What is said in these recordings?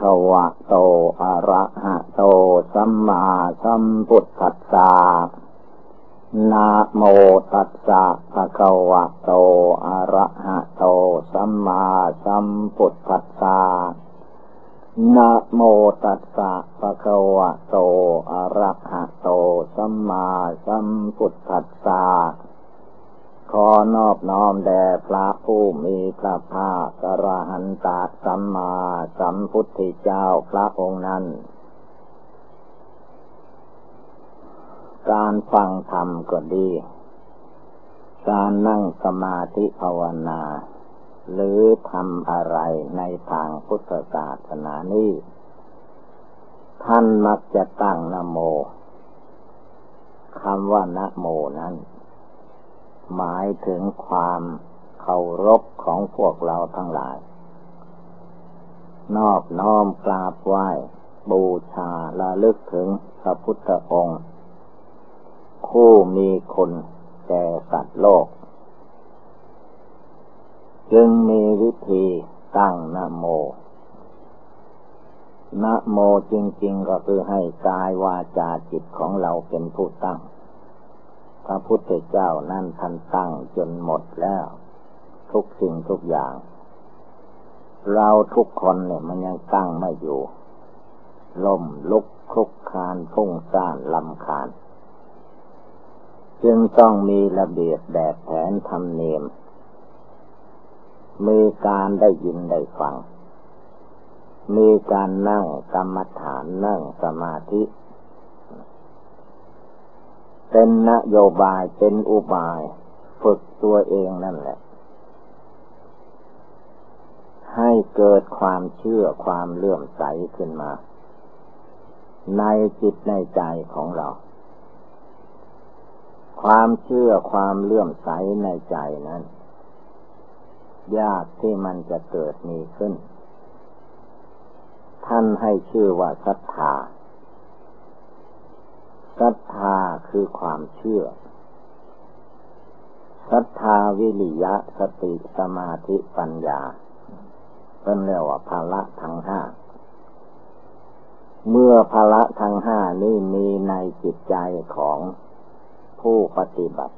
คะวะโต อะระหะโต สัมมาสัมพุทธัสสะนะโมตัสสะภะคะวะโต อะระหะโต สัมมาสัมพุทธัสสะนะโมตัสสะภะคะวะโต อะระหะโต สัมมาสัมพุทธัสสะ ขอนอบน้อมแด่พระผู้มีพระภาคกระหันตะสัมมาสัมพุทธเจ้าพระองค์นั้น การฟังธรรมก็ดี การนั่งสมาธิภาวนา หรือทำอะไรในทางพุทธศาสนานี้ท่านมักจะตั้งนโมคำว่านโมนั้น หมายถึงความเคารพของพวกเราทั้งหลาย นอบน้อมกราบไหว้ บูชาละลึกถึงพระพุทธองค์ผู้มีคุณแก่สัตว์โลก จึงมีวิธีตั้งนโมนโมจริง ๆ ก็คือให้กายวาจาจิตของเราเป็นผู้ตั้ง ระพุทธเจ้านั่นท่านตั้งจนหมดแล้ว ทุกสิ่งทุกอย่าง เราทุกคนเนี่ยมันยังตั้งไม่อยู่ล่มลุกคลุกคานพุ่งซ่านลำคาญ จึงต้องมีระเบียบแบบแผนธรรมเนียมมีการได้ยินได้ฟัง มีการนั่งกรรมฐานนั่งสมาธิ เป็นนโยบายเป็นอุบาย ฝึกตัวเองนั่นแหละ ให้เกิดความเชื่อความเลื่อมใสขึ้นมา ในจิตในใจของเรา ความเชื่อความเลื่อมใสในใจนั้น ยากที่มันจะเกิดมีขึ้น ท่านให้ชื่อว่าศรัทธา ศรัทธาคือความเชื่อศรัทธาวิริยะสติสมาธิปัญญาเป็นเรียกว่าภาละทั้งห้า เมื่อภาละทั้งห้านี้มีในจิตใจของผู้ปฏิบัติ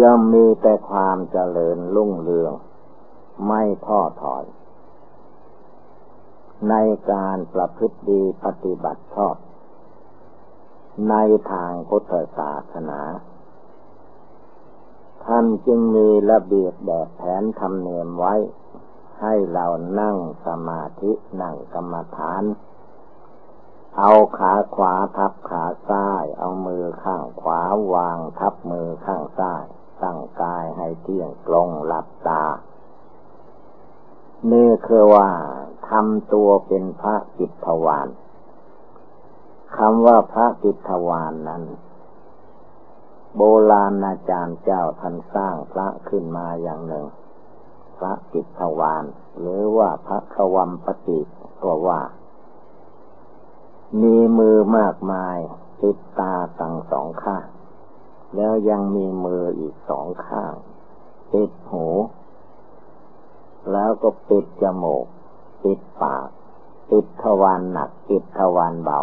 ย่อมมีแต่ความเจริญรุ่งเรือง ไม่ท้อถอย ในการประพฤติดีปฏิบัติชอบ ในทางพุทธศาสนา ท่านจึงมีระเบียบแบบแผนทำเนียมไว้ ให้เรานั่งสมาธินั่งกรรมฐาน เอาขาขวาทับขาซ้าย เอามือข้างขวาวางทับมือข้างซ้ายตั้งกายให้เที่ยงตรงหลับตา นี่คือว่าทำตัวเป็นพระจิตภวาน คำว่าพระปิทวานนั้น โบราณอาจารย์เจ้าท่านสร้างพระขึ้นมาอย่างหนึ่ง พระปิทวาน หรือว่าพระขวัมปฏิก็ว่า มีมือมากมายติดตาตั้งสองข้าง แล้วยังมีมืออีกสองข้าง ติดหู แล้วก็ปิดจมูก ปิดปากปิดทวารหนักปิดทวารเบา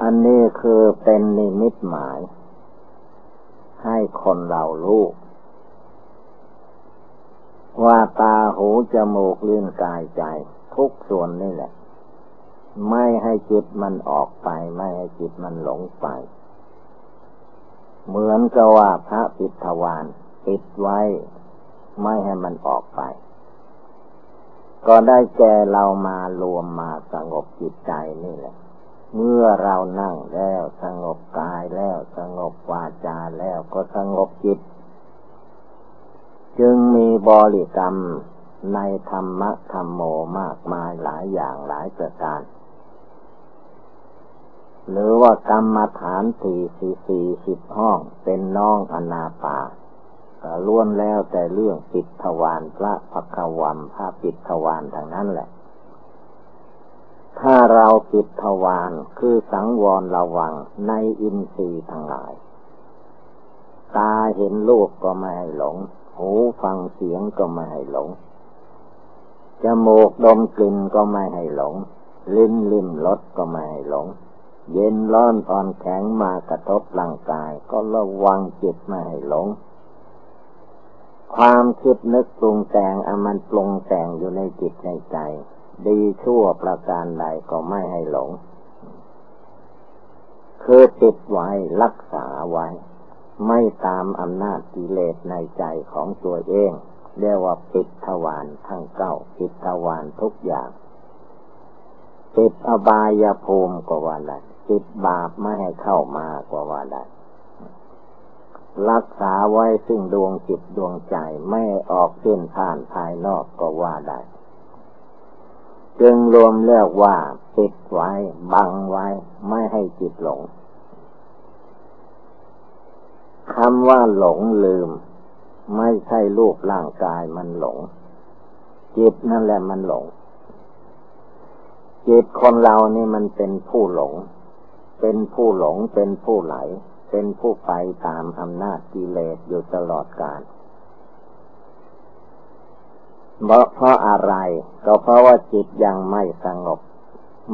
อันนี้คือเป็นนิมิตหมาย ให้คนเรารู้ว่าตาหูจมูกลิ้นกายใจ ทุกส่วนนี่แหละ ไม่ให้จิตมันออกไป ไม่ให้จิตมันหลงไป เหมือนกับว่าพระปิดทวารปิดไว้ ไม่ให้มันออกไป ก็ได้แก่เรามารวมมาสงบจิตใจนี่แหละ เมื่อเรานั่งแล้วสงบกายแล้วสงบวาจาแล้วก็สงบจิต จึงมีบริกรรมในธรรมะธรรมโมมากมายหลายอย่างหลายประการ หรือว่ากรรมฐานสี่สี่สี่สิบห้องเป็นน้องอนาปาล้วนแล้วแต่เรื่องปิดทวารพระพักวัมพระปิดทวารทางนั้นแหละ ถ้าเราปิดทวารคือสังวรระวังในอินทรีย์ทั้งหลาย ตาเห็นรูปก็ไม่ให้หลง หูฟังเสียงก็ไม่ให้หลง จมูกดมกลิ่นก็ไม่ให้หลง ลิ้นลิ้มรสก็ไม่ให้หลง เย็นร้อนอ่อนแข็งมากระทบร่างกาย ก็ระวังจิตไม่ให้หลงความคิดนึกปรุงแต่งอมันปรุงแต่งอยู่ในจิตในใจ ดีชั่วประการใดก็ไม่ให้หลง คือติดไว้รักษาไว้ ไม่ตามอำนาจกิเลสในใจของตัวเอง เรียกว่าปิดทวารทั้งเก้าปิดทวารทุกอย่างปิดอบายภูมิก็ว่าได้ปิดบาปไม่ให้เข้ามาก็ว่าได้รักษาไว้ซึ่งดวงจิตดวงใจไม่ออกเส้นผ่านภายนอกก็ว่าได้ จึงรวมเรียกว่าปิดไว้ บังไว้ ไม่ให้จิตหลงคำว่าหลงลืม ไม่ใช่รูปร่างกายมันหลง จิตนั่นแหละมันหลง จิตคนเรานี่มันเป็นผู้หลง เป็นผู้หลงเป็นผู้ไหล เป็นผู้ไปตามอำนาจกิเลสอยู่ตลอดกาล เพราะเพราะอะไร ก็เพราะว่าจิตยังไม่สงบ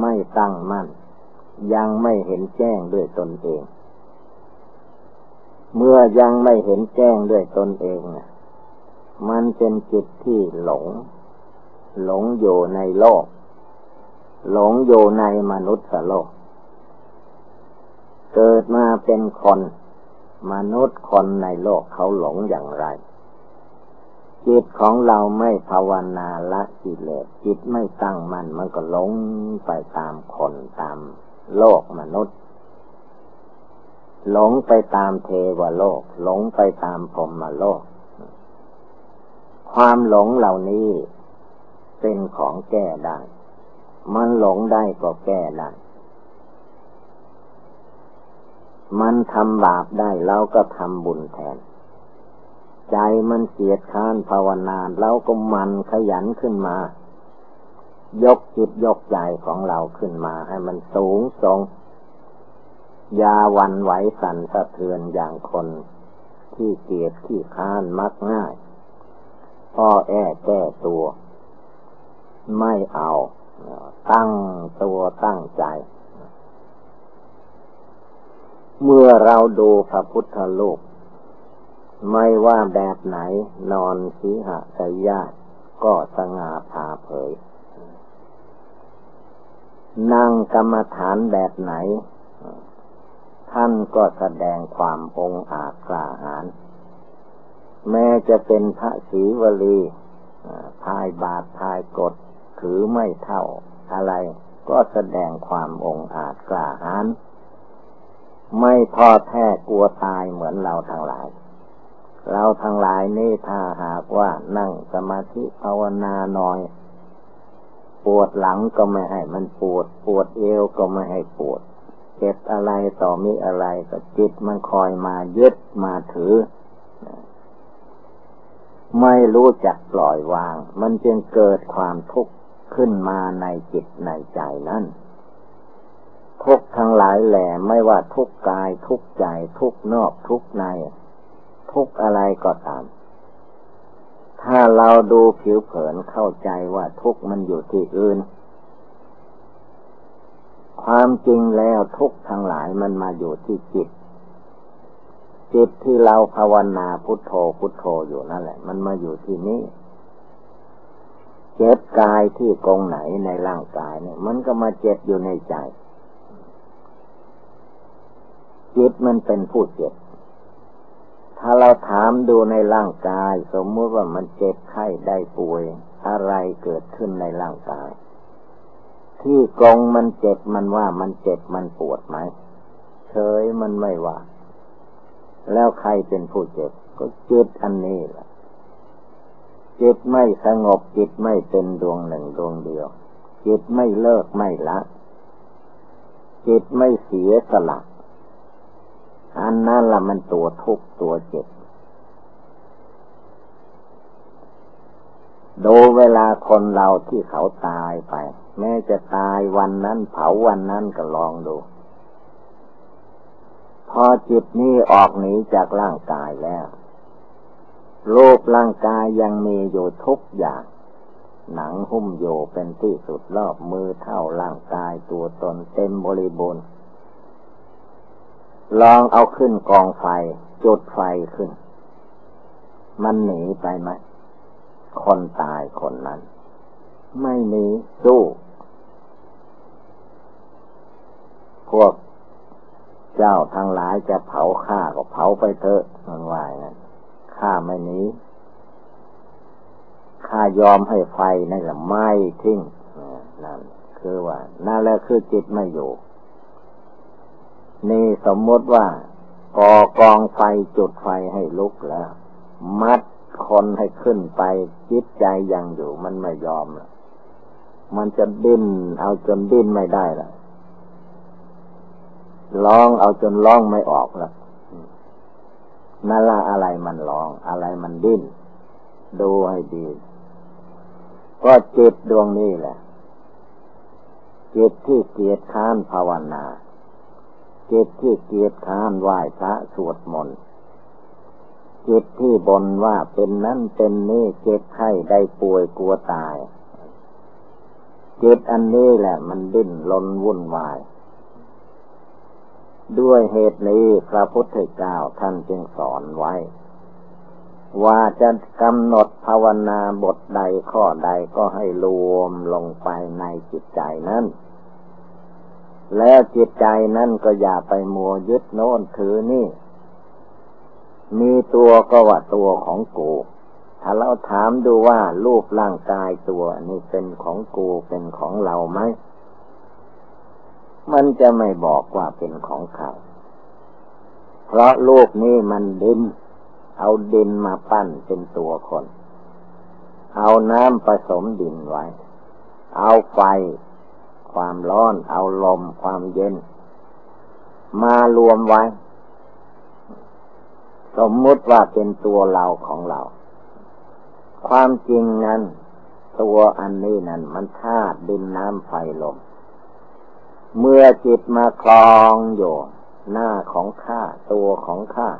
ไม่ตั้งมั่น ยังไม่เห็นแจ้งด้วยตนเอง เมื่อยังไม่เห็นแจ้งด้วยตนเองมันเป็นจิตที่หลง หลงอยู่ในโลก หลงอยู่ในมนุษย์โลก เกิดมาเป็นคน มนุษย์คนในโลกเขาหลงอย่างไร จิตของเราไม่ภาวนาละกิเลสจิตไม่ตั้งมัน่นมันก็หลงไปตามคนตามโลกมนุษย์ หลงไปตามเทวโลก หลงไปตามพรมโลก ความหลงเหล่านี้เป็นของแก้ได้ มันหลงได้ก็แก้ได้ มันทำบาปได้เราก็ทำบุญแทน ใจมันเสียดค้านภาวนาเราก็มันขยันขึ้นมา ยกจิตยกใจของเราขึ้นมา ให้มันสูงส่งยาวันไหวสั่นสะเทือนอย่างคนที่เกียดที่ค้านมักง่ายพ่อแอ้แก้ตัว ไม่เอา ตั้งตัวตั้งใจ เมื่อเราดูพระพุทธโลก ไม่ว่าแบบไหน นอนสีหะสยาก็สง่าผ่าเผย นั่งกรรมฐานแบบไหน ท่านก็แสดงความองอาจกล้าหาญแม้จะเป็นพระศีวลีพายบาทพายกดถือไม่เท่าอะไร ก็แสดงความองอาจกล้าหาญไม่ท้อแท้กลัวตายเหมือนเราทั้งหลาย เราทั้งหลายนี่ถ้าหากว่านั่งสมาธิภาวนาหน่อย ปวดหลังก็ไม่ให้มันปวด ปวดเอวก็ไม่ให้ปวดเก็บอะไรต่อมีอะไรก็จิตมันคอยมายึดมาถือ ไม่รู้จักปล่อยวาง มันจึงเกิดความทุกข์ขึ้นมาในจิตในใจนั้นทุกทั้งหลายแหล่ไม่ว่าทุกกายทุกใจทุกนอกทุกใน ทุกอะไรก็ตาม ถ้าเราดูผิวเผินเข้าใจว่าทุกมันอยู่ที่อื่น ความจริงแล้วทุกทั้งหลายมันมาอยู่ที่จิต จิตที่เราภาวนาพุทโธพุทโธอยู่นั่นแหละ มันมาอยู่ที่นี้เจ็บกายที่กองไหนในร่างกายเนี่ยมันก็มาเจ็บอยู่ในใจจิตมันเป็นผู้เจ็บ ถ้าเราถามดูในร่างกาย สมมติว่ามันเจ็บไข้ได้ป่วย อะไรเกิดขึ้นในร่างกาย ที่กองมันเจ็บมันว่ามันเจ็บมันปวดไหมเฉยมันไม่ว่า แล้วใครเป็นผู้เจ็บ ก็จิตอันนี้แหละจิตไม่สงบจิตไม่เป็นดวงหนึ่งดวงเดียว จิตไม่เลิกไม่ละ จิตไม่เสียสละ อันนั้นละมันตัวทุกตัวเจ็บดูเวลาคนเราที่เขาตายไป แม้จะตายวันนั้นเผาวันนั้นก็ลองดู พอจิตนี้ออกหนีจากร่างกายแล้วรูปร่างกายยังมีอยู่ทุกอย่าง หนังหุ้มโยเป็นที่สุดรอบมือเท่าร่างกายตัวตนเต็มบริบูรณ์ ลองเอาขึ้นกองไฟ จุดไฟขึ้น มันหนีไปไหมคนตายคนนั้น ไม่หนีสู้พวกเจ้าทั้งหลายจะเผาข้าก็เผาไปเถอะมันว่าอย่างนั้นข้าไม่หนีข้ายอมให้ไฟนั่นแหละไหม้ทิ้งนั่นคือว่านั่นแหละคือจิตไม่อยู่ นี่สมมติว่าก่อกองไฟจุดไฟให้ลุกแล้ว มัดคนให้ขึ้นไปจิตใจยังอยู่มันไม่ยอมละมันจะดิ้นเอาจนดิ้นไม่ได้ละร้องเอาจนร้องไม่ออกละนั่นละอะไรมันร้อง อะไรมันดิ้น ดูให้ดี ก็จิตดวงนี้แหละจิตที่เกียรติค้านภาวนา จิตที่เกียรติค้านไหว้พระสวดมนต์จิตที่บนว่าเป็นนั้นเป็นนี้เจ็บไข้ได้ป่วยกลัวตายจิตอันนี้แหละมันดิ้นลนวุ่นวาย ด้วยเหตุนี้พระพุทธเจ้าท่านจึงสอนไว้ ว่าจะกำหนดภาวนาบทใดข้อใดก็ให้รวมลงไปในจิตใจนั้น แล้วจิตใจนั้นก็อย่าไปมัวยึดโน้นถือนี่ มีตัวก็ว่าตัวของกูถ้าเราถามดูว่ารูปร่างกายตัวนี้เป็นของกูเป็นของเราไหม มันจะไม่บอกว่าเป็นของเขาเพราะโลกนี้มันดิน เอาดินมาปั้นเป็นตัวคน เอาน้ำผสมดินไว้ เอาไฟ ความร้อน เอาลมความเย็น มารวมไว้ สมมุติว่าเป็นตัวเราของเรา ความจริงนั้น ตัวอันนี้นั้นมันธาตุดินน้ำไฟลม เมื่อจิตมาคลองอยู่ หน้าของข้าตัวของข้า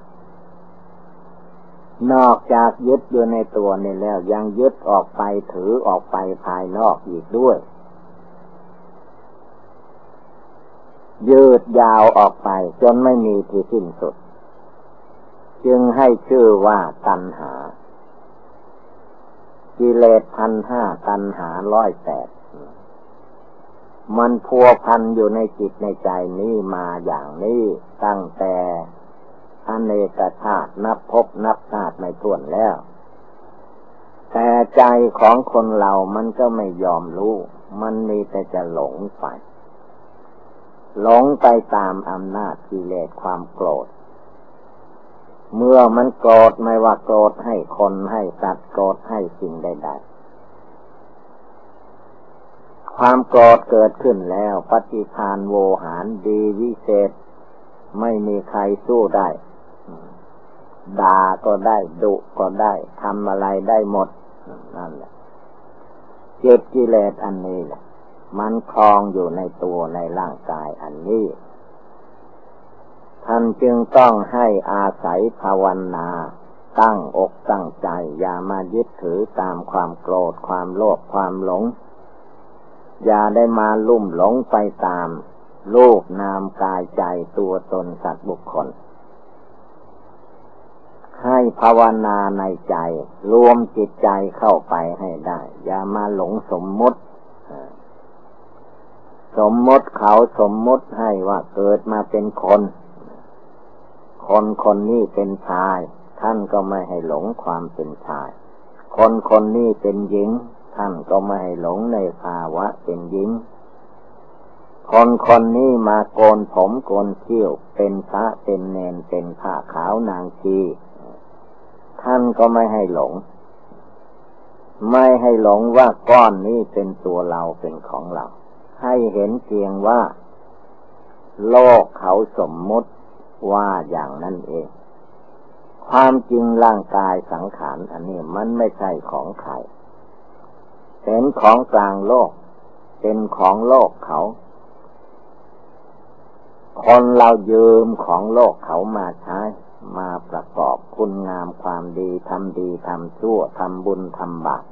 นอกจากยึดอยู่ในตัวนี่แล้ว ยังยึดออกไปถือออกไปภายนอกอีกด้วย ยืดยาวออกไปจนไม่มีที่สิ้นสุด จึงให้ชื่อว่าตัณหา กิเลสพันห้าตัณหาร้อยแปดมันพัวพันอยู่ในจิตในใจนี้มาอย่างนี้ตั้งแต่อเนกชาตินับพบนับชาติไม่ถ้วนแล้ว แต่ใจของคนเรามันก็ไม่ยอมรู้ มันมีแต่จะหลงไป หลงไปตามอำนาจกิเลสความโกรธ เมื่อมันโกรธไม่ว่าโกรธให้คนให้สัตว์โกรธให้สิ่งใดๆความโกรธเกิดขึ้นแล้วปฏิพานโวหารดีวิเศษ ไม่มีใครสู้ได้ด่าก็ได้ดุก็ได้ทำอะไรได้หมดนั่นแหละเจ็บกิเลสอันนี้แหละ มันคลองอยู่ในตัวในร่างกายอันนี้ ท่านจึงต้องให้อาศัยภาวนาตั้งอกตั้งใจ อย่ามายึดถือตามความโกรธความโลภความหลง อย่าได้มาลุ่มหลงไปตามรูปนามกายใจตัวตนสัตว์บุคคล ให้ภาวนาในใจ รวมจิตใจเข้าไปให้ได้ อย่ามาหลงสมมติ สมมติเขาสมมติให้ว่าเกิดมาเป็นคน คนคนนี้เป็นชาย ท่านก็ไม่ให้หลงความเป็นชาย คนคนนี้เป็นหญิง ท่านก็ไม่ให้หลงในภาวะเป็นหญิง คนคนนี้มาโกนผมโกนเขี้ยว เป็นพระเป็นเนนเป็นผ้าขาวนางชีท่านก็ไม่ให้หลง ไม่ให้หลงว่าก้อนนี้เป็นตัวเราเป็นของเรา ให้เห็นเพียงว่า โลกเขาสมมติว่าอย่างนั้นเอง ความจริงร่างกายสังขารอันนี้มันไม่ใช่ของใครเป็นของกลางโลก เป็นของโลกเขา คนเรายืมของโลกเขามาใช้ มาประกอบคุณงามความดีทำดีทำชั่วทำบุญทำบาป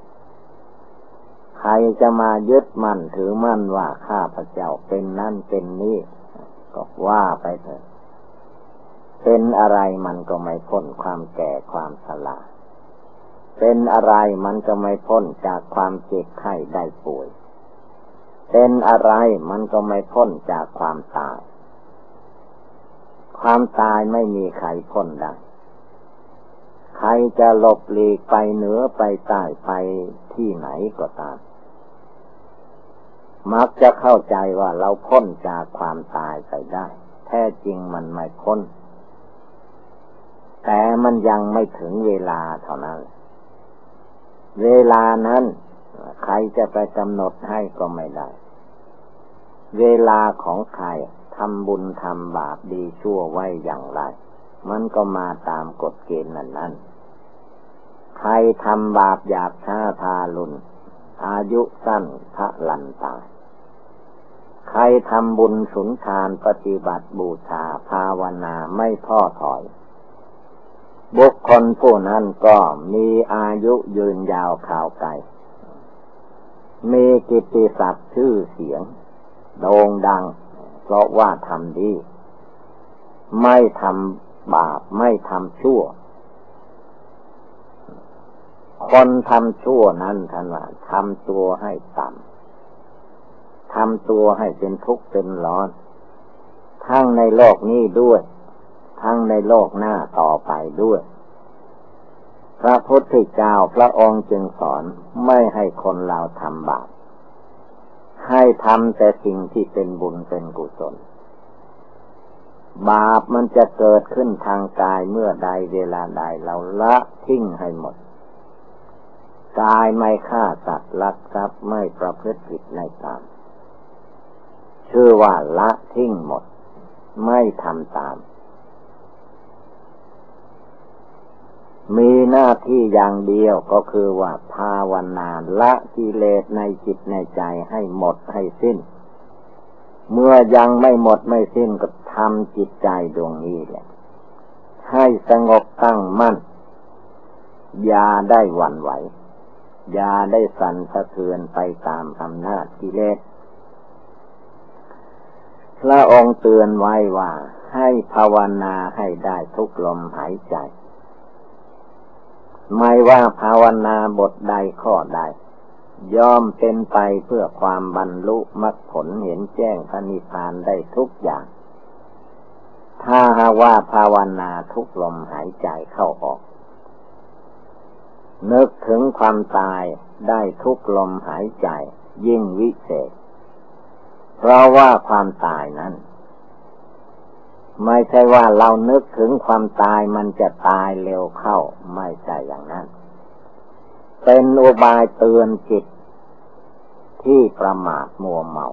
ใครจะมายึดมั่นถือมั่นว่าข้าพเจ้าเป็นนั่นเป็นนี่ก็ว่าไปเถอะเป็นอะไรมันก็ไม่พ้นความแก่ความชราเป็นอะไรมันก็ไม่พ้นจากความเจ็บไข้ได้ป่วย เป็นอะไรมันก็ไม่พ้นจากความตาย ความตายไม่มีใครพ้นได้ ใครจะหลบหลีกไปเหนือไปใต้ไป ที่ไหนก็ตาม มักจะเข้าใจว่าเราพ้นจากความตายไปได้ แท้จริงมันไม่พ้น แต่มันยังไม่ถึงเวลาเท่านั้น เวลานั้น ใครจะไปกำหนดให้ก็ไม่ได้ เวลาของใครทำบุญทำบาปดีชั่วไว้อย่างไร มันก็มาตามกฎเกณฑ์นั้นนั้น ใครทำบาปอยากช้าทาลุนอายุสั้นพระลันตายใครทำบุญสุนทานปฏิบัติบูชาภาวนาไม่ท้อถอย บุคคลผู้นั้นก็มีอายุยืนยาวข่าวไกลมีกิตติศัพท์ชื่อเสียง โด่งดัง เพราะว่าทำดี ไม่ทำบาปไม่ทำชั่ว คนทำชั่วนั้นท่านว่าทำตัวให้ต่ำทำตัวให้เป็นทุกข์เป็นร้อน ทั้งในโลกนี้ด้วย ทั้งในโลกหน้าต่อไปด้วย พระพุทธเจ้าพระองค์จึงสอนไม่ให้คนเราทำบาปให้ทำแต่สิ่งที่เป็นบุญเป็นกุศล บาปมันจะเกิดขึ้นทางกายเมื่อใดเวลาใดเราละทิ้งให้หมด กายไม่ฆ่าสัตว์ลักทรัพย์ไม่ประพฤติผิดในกามชื่อว่าละทิ้งหมด ไม่ทำตาม มีหน้าที่อย่างเดียวก็คือว่าภาวนาละกิเลสในจิตในใจให้หมดให้สิ้น เมื่อยังไม่หมดไม่สิ้นก็ทำจิตใจดวงนี้แหละ ให้สงบตั้งมั่นอย่าได้หวั่นไหว ย่าได้สั่นสะเทือนไปตามอำนาจกิเลสพระองค์เตือนไว้ว่า ให้ภาวนาให้ได้ทุกลมหายใจ ไม่ว่าภาวนาบทใดข้อใด ย่อมเป็นไปเพื่อความบรรลุมรรคผลเห็นแจ้งพระนิพพานได้ทุกอย่าง ถ้าหาว่าภาวนาทุกลมหายใจเข้าออก นึกถึงความตายได้ทุกลมหายใจ ยิ่งวิเศษ เพราะว่าความตายนั้น ไม่ใช่ว่าเรานึกถึงความตายมันจะตายเร็วเข้าไม่ใช่อย่างนั้น เป็นอุบายเตือนจิต ที่ประมาทมัวเมา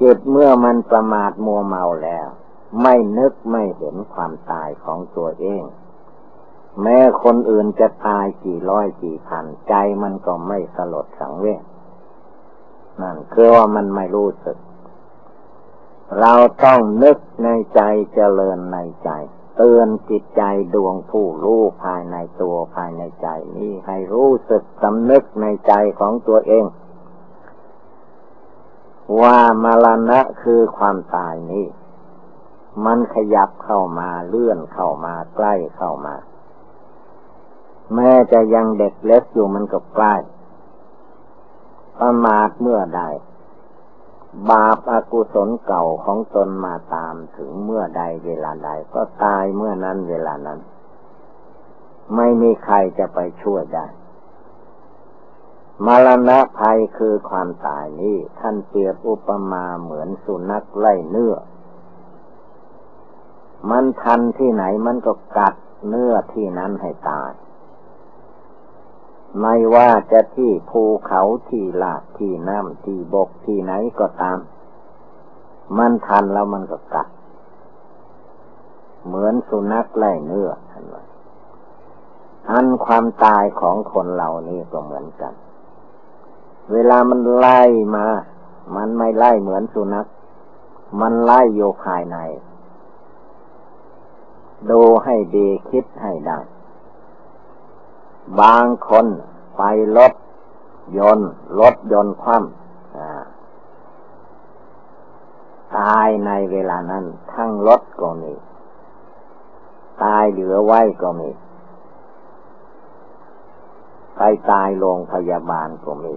จิตเมื่อมันประมาทมัวเมาแล้ว ไม่นึกไม่เห็นความตายของตัวเอง แม้คนอื่นจะตายกี่ร้อยกี่พัน ใจมันก็ไม่สลดสังเวชนั่นคือว่ามันไม่รู้สึก เราต้องนึกในใจเจริญในใจ เตือนจิตใจดวงผู้รู้ภายในตัวภายในใจนี้ให้รู้สึกสำนึกในใจของตัวเอง ว่ามรณะคือความตายนี้ มันขยับเข้ามาเลื่อนเข้ามาใกล้เข้ามา แม้จะยังเด็กเล็กอยู่มันก็ใกล้ประมาทเมื่อใด บาปอากุศลเก่าของตนมาตามถึงเมื่อใดเวลาใด ก็ตายเมื่อนั้นเวลานั้น ไม่มีใครจะไปช่วยได้มรณะภัยคือความตายนี้ท่านเปรียบอุปมาเหมือนสุนัขไล่เนื้อ มันทันที่ไหนมันก็กัดเนื้อที่นั้นให้ตาย ไม่ว่าจะที่ภูเขาที่ลาดที่น้ำที่บกที่ไหนก็ตาม มันทันแล้วมันก็กัด เหมือนสุนัขไล่เนื้อท่านว่าอันความตายของคนเหล่านี้ก็เหมือนกัน เวลามันไล่มา มันไม่ไล่เหมือนสุนัข มันไล่โยภายใน ดูให้ดีคิดให้ได้ บางคนไปรถยนต์รถยนต์คว่ำตายในเวลานั้น ทั้งรถก็มี ตายเหลือไว้ก็มี ไปตายโรงพยาบาลก็มี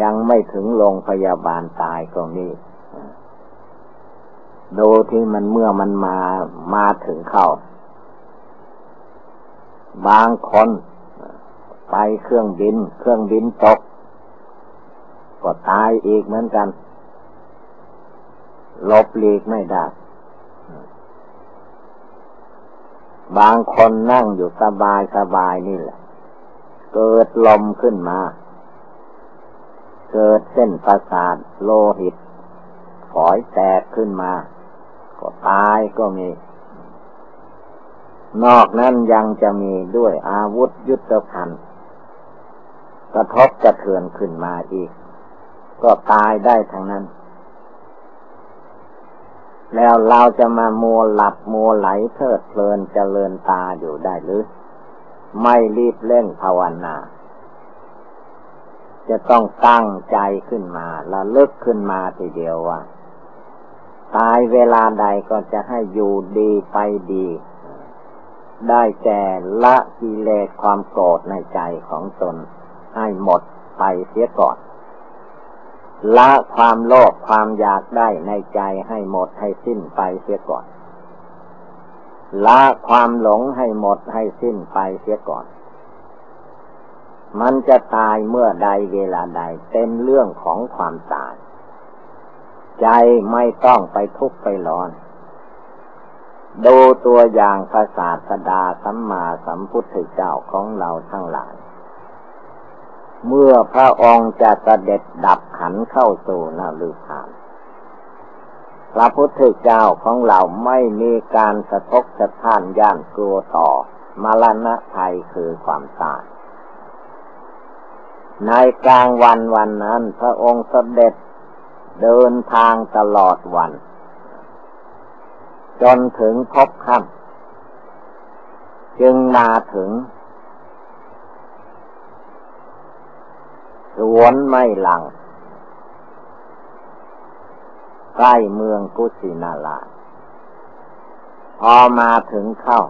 ยังไม่ถึงโรงพยาบาลตายก็มีดูที่มันเมื่อมันมามาถึงเข้า บางคน ไปเครื่องบิน เครื่องบินตก ก็ตายอีกเหมือนกันลบหลีกไม่ได้ บางคนนั่งอยู่สบายสบายนี่แหละ เกิดลมขึ้นมา เกิดเส้นประสาทโลหิตฝอยแตกขึ้นมา ก็ตายก็มี นอกนั้นยังจะมีด้วยอาวุธยุทธภัณฑ์ กระทบกระเทือนขึ้นมาอีก ก็ตายได้ทั้งนั้น แล้วเราจะมามัวหลับมัวไหลเทิดเพลินเจริญตาอยู่ได้หรือ ไม่รีบเล่นภาวนา จะต้องตั้งใจขึ้นมาละลึกขึ้นมาทีเดียวว่าตายเวลาใดก็จะให้อยู่ดีไปดี ได้แก่ละกิเลสความโกรธในใจของตน ให้หมดไปเสียก่อน ละความโลภความอยากได้ในใจให้หมดให้สิ้นไปเสียก่อน ละความหลงให้หมดให้สิ้นไปเสียก่อน มันจะตายเมื่อใดเวลาใดเป็นเรื่องของความตาย ใจไม่ต้องไปทุกข์ไปร้อนดูตัวอย่างพระศาสดาสัมมาสัมพุทธเจ้าของเราทั้งหลาย เมื่อพระองค์จะเสด็จดับขันเข้าสู่นาลือผาน พระพุทธเจ้าของเราไม่มีการสะทกสะท้านย่านกลัวต่อมรณะภัยคือความตาย ในกลางวันวันนั้น พระองค์เสด็จเดินทางตลอดวัน จนถึงพบค่ำจึงมาถึง สวนไม่หลัง ใกล้เมืองกุสินาลาพอมาถึงเข้า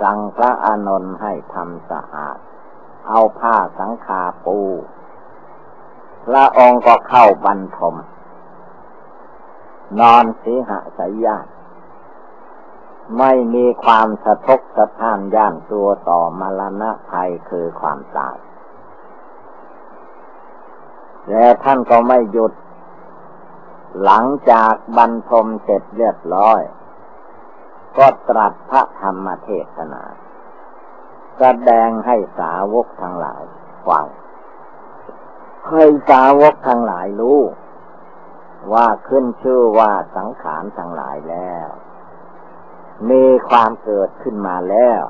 สั่งพระอานนท์ให้ทำสะอาด เอาผ้าสังขาปู พระองค์ก็เข้าบรรทม นอนสีหะสายญาติไม่มีความสะทกสะท้านย่านตัวต่อมรณะภัยคือความตาย แล้วท่านก็ไม่หยุด หลังจากบรรทมเสร็จเรียบร้อย ก็ตรัสพระธรรมเทศนาแสดงให้สาวกทั้งหลายฟังให้สาวกทั้งหลายรู้ ว่าขึ้นชื่อว่าสังขารทั้งหลายแล้ว มีความเกิดขึ้นมาแล้ว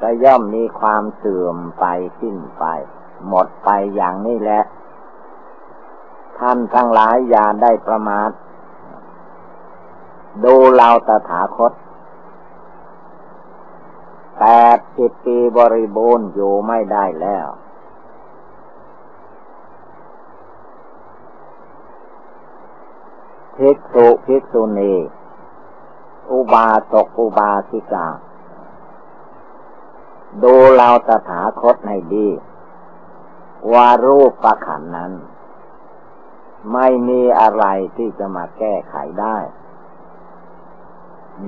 ก็ย่อมมีความเสื่อมไปสิ้นไป หมดไปอย่างนี้แหละ ท่านทั้งหลายอย่าได้ประมาทดูเราตถาคตแปดสิบปีบริบูรณ์อยู่ไม่ได้แล้ว ภิกษุภิกษุณีอุบาสกอุบาสิกา ดูเราตถาคตให้ดี ว่ารูปประขันนั้น ไม่มีอะไรที่จะมาแก้ไขได้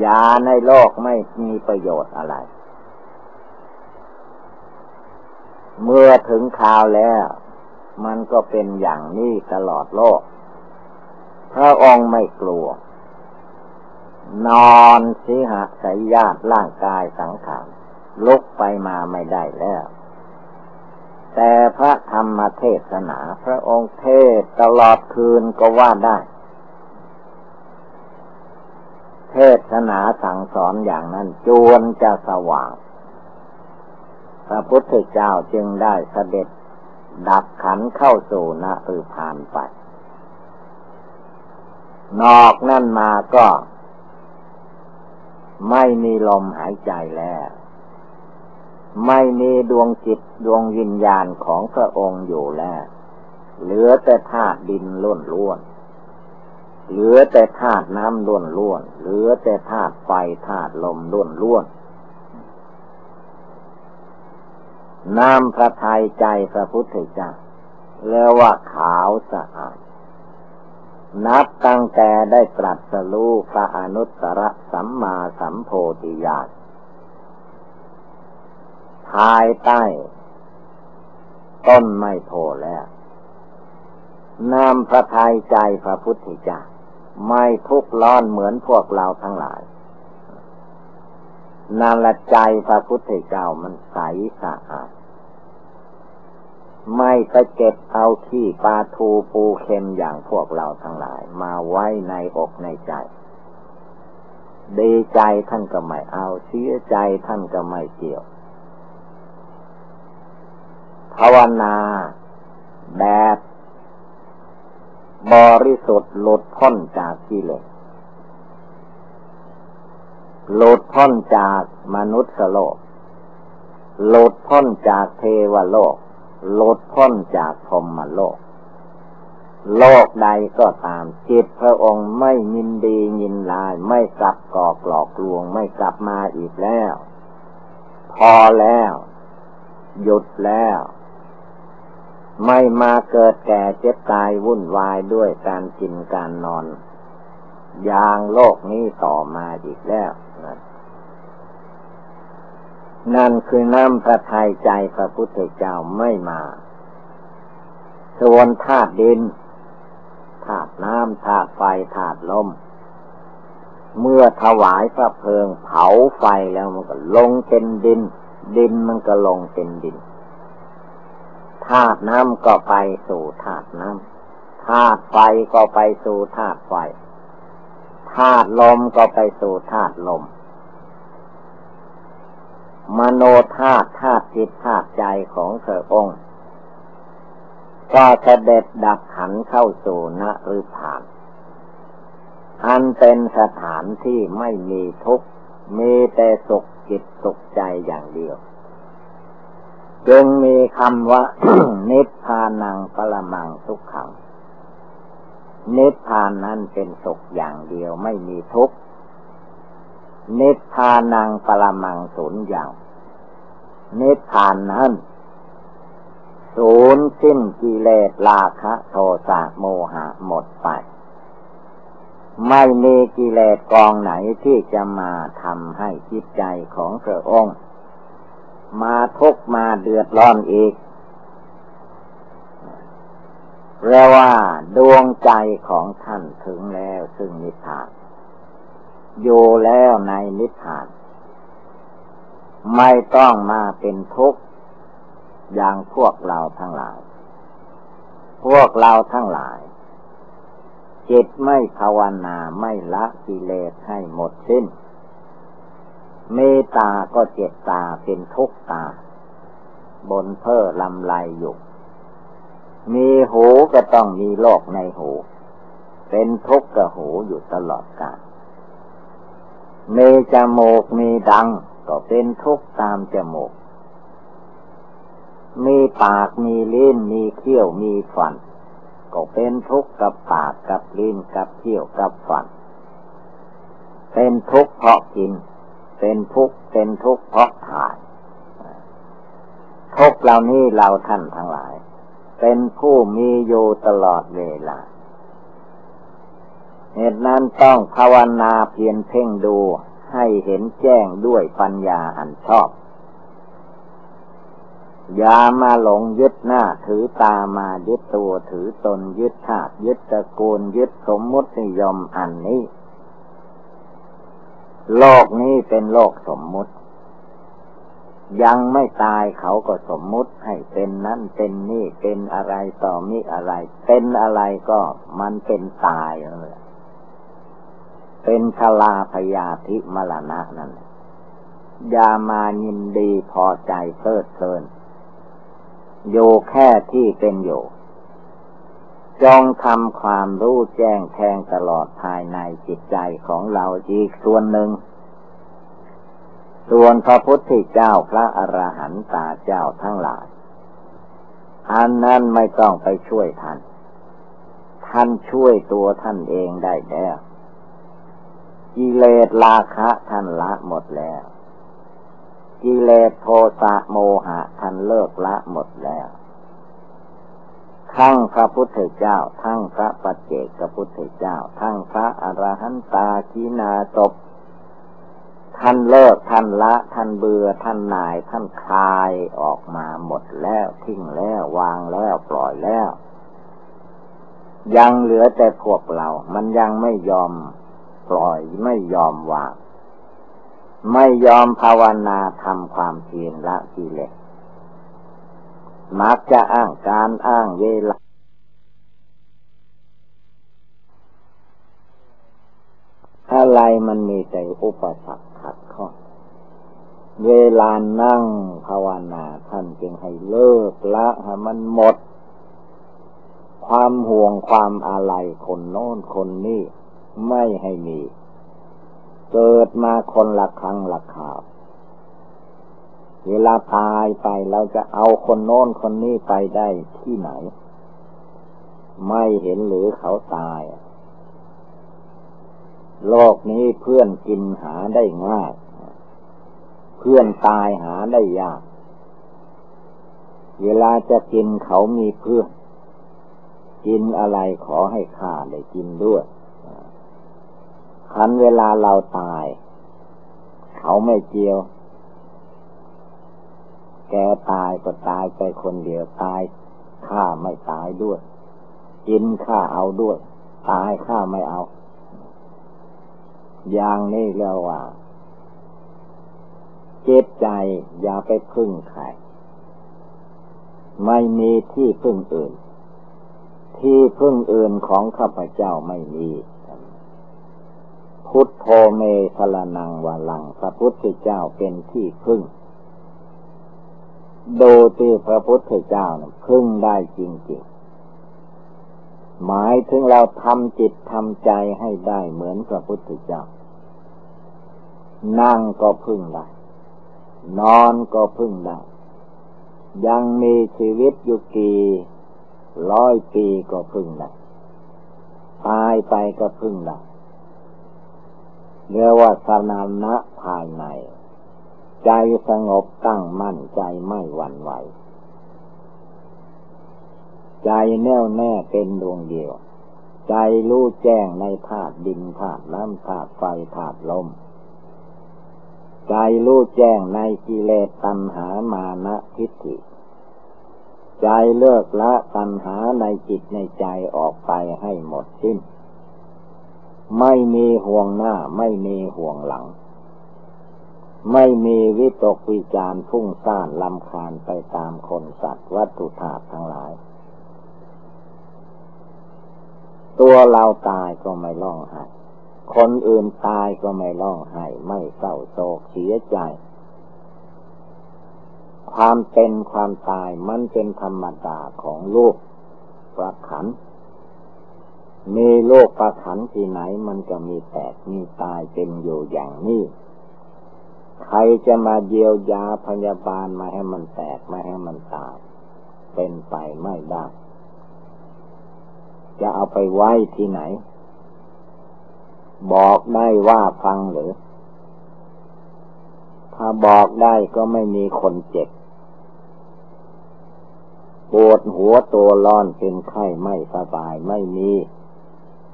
ยาในโลกไม่มีประโยชน์อะไร เมื่อถึงคราวแล้ว มันก็เป็นอย่างนี้ตลอดโลก พระองค์ไม่กลัว นอนสิหะสายญาติร่างกายสังขารลุกไปมาไม่ได้แล้ว แต่พระธรรมเทศนา พระองค์เทศตลอดคืนก็ว่าได้ เทศนาสั่งสอนอย่างนั้นจวนจะสว่าง พระพุทธเจ้าจึงได้เสด็จ ดับขันเข้าสู่นาอือผ่านไป นอกนั่นมาก็ ไม่มีลมหายใจแล้ว ไม่มีดวงจิตดวงวิญญาณของพระองค์อยู่แล้ว เหลือแต่ธาตุดินล้วนล้วนเหลือแต่ธาตุน้ำล้วนล้วนเหลือแต่ธาตุไฟธาตุลมล้วนล้วนน้ำพระทัยใจพระพุทธเจ้าเรียกว่าขาวสะอาด นับตั้งแต่ได้ตรัสรู้พระอนุตตรสัมมาสัมโพธิญาณ ภายใต้ ต้นไม่โพแล้วน้ำพระทัยใจพระพุทธเจ้าไม่ทุกข์ร้อนเหมือนพวกเราทั้งหลายนาละใจพระพุทธเจ้ามันใสสะอาดไม่ไปเก็บเอาขี้ปลาทูปูเค็มอย่างพวกเราทั้งหลาย มาไว้ในอกในใจ ดีใจท่านก็ไม่เอา เสียใจท่านก็ไม่เกี่ยว ภาวนา แบบบริสุทธิ์หลุดพ้นจากกิเลสหลุดพ้นจากมนุษย์โลก หลุดพ้นจากเทวโลก หลุดพ้นจากพรมโลก โลกใดก็ตามจิตพระองค์ไม่ยินดียินลาย ไม่กลับกอกหลอกลวงไม่กลับมาอีกแล้ว พอแล้ว หยุดแล้ว ไม่มาเกิดแก่เจ็บตายวุ่นวายด้วยการกินการนอน อย่างโลกนี้ต่อมาอีกแล้วนะนั่นคือน้ำพระทัยใจพระพุทธเจ้าไม่มา ส่วนธาตุดินธาตุน้ำธาตุไฟธาตุลม เมื่อถวายพระเพลิงเผาไฟแล้วมันก็ลงเป็นดิน ดินมันก็ลงเป็นดิน ธาตุน้ำก็ไปสู่ธาตุน้ำธาตุไฟก็ไปสู่ธาตุไฟธาตุลมก็ไปสู่ธาตุลม มโนธาตุธาตุจิตธาตุใจของพระองค์ก็เสด็จดับขันเข้าสู่นฤพาน อันเป็นสถานที่ไม่มีทุกข์ มีแต่สุขจิตสุขใจอย่างเดียว จึงมีคำว่า นิพพานังปรมังทุกขัง นิพพานนั้นเป็นสุขอย่างเดียวไม่มีทุกข์ นิพพานังปรมังศูนย์อย่าง นิพพานนั้นศูนย์สิ้นกิเลสราคะโทสะโมหะหมดไป ไม่มีกิเลสกองไหนที่จะมาทำให้จิตใจของพระองค์ มาทุกมาเดือดร้อนอีกเรียกว่าดวงใจของท่านถึงแล้วซึ่งนิพพาน อยู่แล้วในนิพพาน ไม่ต้องมาเป็นทุกข์อย่างพวกเราทั้งหลาย พวกเราทั้งหลาย จิตไม่ภาวนาไม่ละกิเลสให้หมดสิ้น เมตาก็เจ็บตาเป็นทุกตา บนเพ้อลำไรอยู่ มีหูก็ต้องมีโรคในหู เป็นทุกข์กับหูอยู่ตลอดกาลมีจมูกมีดัง ก็เป็นทุกข์ตามจมูก มีปากมีลิ้นมีเขี้ยวมีฟัน ก็เป็นทุกข์กับปากกับลิ้นกับเขี้ยวกับฟัน เป็นทุกข์เพราะกิน เป็นทุกข์เป็นทุกข์เพราะถ่ายทุกเหล่านี้เราท่านทั้งหลาย เป็นผู้มีอยู่ตลอดเวลา เหตุนั้นต้องภาวนาเพียรเพ่งดูให้เห็นแจ้งด้วยปัญญาอันชอบ อย่ามาหลงยึดหน้าถือตามายึดตัวถือตนยึดชาติยึดตระกูลยึดสมมุตินิยมอันนี้ โลกนี้เป็นโลกสมมุติ ยังไม่ตายเขาก็สมมุติให้เป็นนั่นเป็นนี่เป็นอะไรต่อมิอะไร เป็นอะไรก็มันเป็นตายเลยเป็นชลาพยาธิมรณะนั้นอย่ามายินดีพอใจเพลิดเพลินอยู่แค่ที่เป็นอยู่ จงทำความรู้แจ้งแทงตลอดภายในจิตใจของเราอีกส่วนหนึ่ง ส่วนพระพุทธเจ้าพระอระหันตาเจ้าทั้งหลายอันนั้นไม่ต้องไปช่วยท่าน ท่านช่วยตัวท่านเองได้แล้วกิเลสราคะท่านละหมดแล้ว กิเลสโทสะโมหะท่านเลิกละหมดแล้ว ทั้งพระพุทธเจ้า ทั้งพระปัจเจกพุทธเจ้า ทั้งพระอรหันตาคีนาศพท่านเลิกท่านละ ท่านเบื่อท่านนาย ท่านคลายออกมาหมดแล้วทิ้งแล้ววางแล้วปล่อยแล้ว ยังเหลือแต่พวกเรา มันยังไม่ยอมปล่อยไม่ยอมวาง ไม่ยอมภาวนาทำความเพียรละกิเลส มักจะอ้างการอ้างเวลา อะไรมันมีแต่อุปสรรคขัดข้องเวลานั่งภาวนาท่านจึงให้เลิกละให้มันหมด ความห่วงความอะไรคนโน้นคนนี้ไม่ให้มี เกิดมาคนละครั้งละข่าว เวลาตายไปเราจะเอาคนโน้นคนนี้ไปได้ที่ไหน ไม่เห็นหรือเขาตาย โลกนี้เพื่อนกินหาได้ง่าย เพื่อนตายหาได้ยาก เวลาจะกินเขามีเพื่อน กินอะไรขอให้ข้าได้กินด้วยคันเวลาเราตาย เขาไม่เกี่ยว แกตายก็ตายไปคนเดียวตายข้าไม่ตายด้วย กินข้าเอาด้วย ตายข้าไม่เอา อย่างนี้เรียกว่าเจ็บใจอย่าไปพึ่งใครไม่มีที่พึ่งอื่น ที่พึ่งอื่นของข้าพเจ้าไม่มี พุทโธเมสลนังวาลังพระพุทธเจ้าเป็นที่พึ่ง ดูที่พระพุทธเจ้านะพึ่งได้จริงๆ หมายถึงเราทำจิตทำใจให้ได้เหมือนพระพุทธเจ้า นั่งก็พึ่งได้ นอนก็พึ่งได้ ยังมีชีวิตอยู่กี่ร้อยปีก็พึ่งได้ตายไปก็พึ่งได้เรียกว่าสนานะภายใน ใจสงบตั้งมั่นใจไม่หวั่นไหว ใจแน่วแน่เป็นดวงเดียว ใจรู้แจ้งในธาตุดินธาตุน้ำธาตุไฟธาตุลม ใจรู้แจ้งในกิเลสตัณหามานะทิฏฐิ ใจเลิกละตัณหาในจิตในใจออกไปให้หมดสิ้น ไม่มีห่วงหน้าไม่มีห่วงหลัง ไม่มีวิตกวิจารฟุ้งซ่านลำคาญไปตามคนสัตว์วัตถุธาตุทั้งหลาย ตัวเราตายก็ไม่ร้องไห้คนอื่นตายก็ไม่ร้องไห้ไม่เศร้าโศกเสียใจ ความเป็นความตายมันเป็นธรรมดาของโลกประขัน มีโลกประขันที่ไหนมันก็มีแตกมีตายเป็นอยู่อย่างนี้ ใครจะมาเยียวยาพยาบาลมาให้มันแตกมาให้มันตาย เป็นไปไม่ได้ จะเอาไปไว้ที่ไหน บอกได้ว่าฟังหรือ ถ้าบอกได้ก็ไม่มีคนเจ็บปวดหัวตัวร้อนเป็นไข้ไม่สบายไม่มี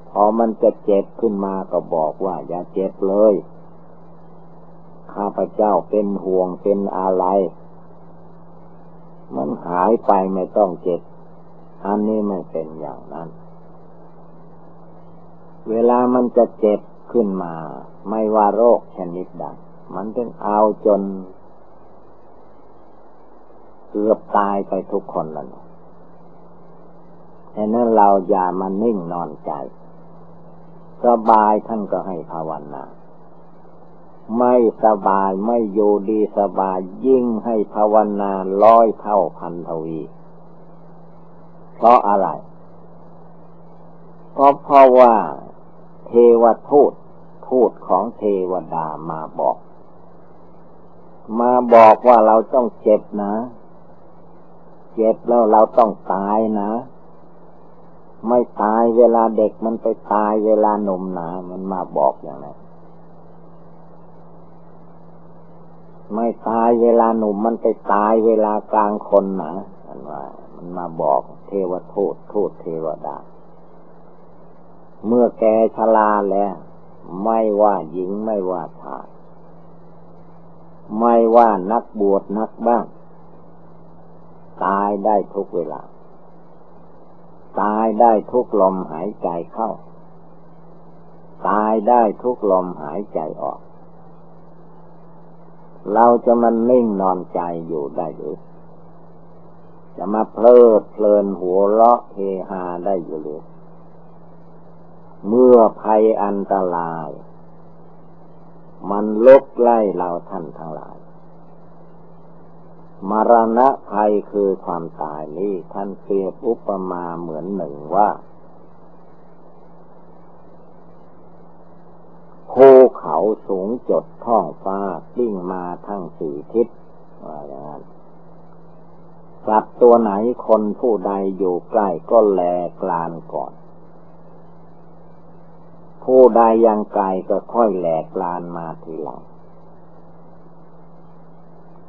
พอมันจะเจ็บขึ้นมาก็บอกว่าอย่าเจ็บเลย ข้าพเจ้าเป็นห่วงเป็นอะไร มันหายไปไม่ต้องเจ็บ อันนี้ไม่เป็นอย่างนั้น เวลามันจะเจ็บขึ้นมา ไม่ว่าโรคชนิดใดมันจึงเอาจน เกือบตายไปทุกคนแล้วดังนั้นเราอย่ามานิ่งนอนใจสบายท่านก็ให้ภาวนา ไม่สบายไม่อยู่ดีสบายยิ่งให้ภาวนาร้อยเท่าพันทวี เพราะอะไร ก็เพราะว่าเทวทูตทูตของเทวดามาบอก มาบอกว่าเราต้องเจ็บนะ เจ็บแล้วเราต้องตายนะ ไม่ตายเวลาเด็กมันไปตายเวลาหนุ่มหนา มันมาบอกอย่างนั้น ไม่ตายเวลาหนุ่มมันไปตายเวลากลางคนนะมันว่า มันมาบอกเทวทูตทูตเทวดา เมื่อแกชราแล้ว ไม่ว่าหญิงไม่ว่าชายไม่ว่านักบวชนักบ้าง ตายได้ทุกเวลา ตายได้ทุกลมหายใจเข้า ตายได้ทุกลมหายใจออก เราจะมันนิ่งนอนใจอยู่ได้หรือจะมาเพลิดเพลินหัวเราะเฮฮาได้อยู่หรือเมื่อภัยอันตราย มันลุกไล่เราท่านทั้งหลาย มรณะภัยคือความตายนี้ท่านเปรียบอุปมาเหมือนหนึ่งว่า ภูเขาสูงจดท้องฟ้าวิ่งมาทั้งสี่ทิศว่าอย่างนั้นสัตว์ตัวไหนคนผู้ใดอยู่ใกล้ก็แลกลานก่อน ผู้ใดยังไกลก็ค่อยแหลกลานมาทีหลัง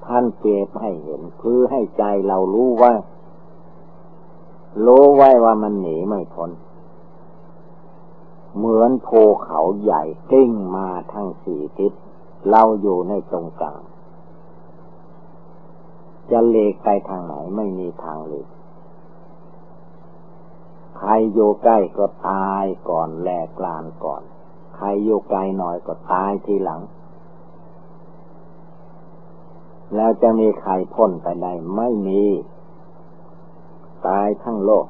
ท่านเปรียบให้เห็นเพื่อให้ใจเรารู้ว่ารู้ไว้ว่ามันหนีไม่พ้น เหมือนภูเขาใหญ่กิ้งมาทั้งสี่ทิศ เราอยู่ในตรงกลาง จะเลกไปทางไหนไม่มีทางเลยใครอยู่ใกล้ก็ตายก่อนแลกลานก่อน ใครอยู่ไกลหน่อยก็ตายทีหลัง แล้วจะมีใครพ้นไปได้ไม่มี ตายทั้งโลก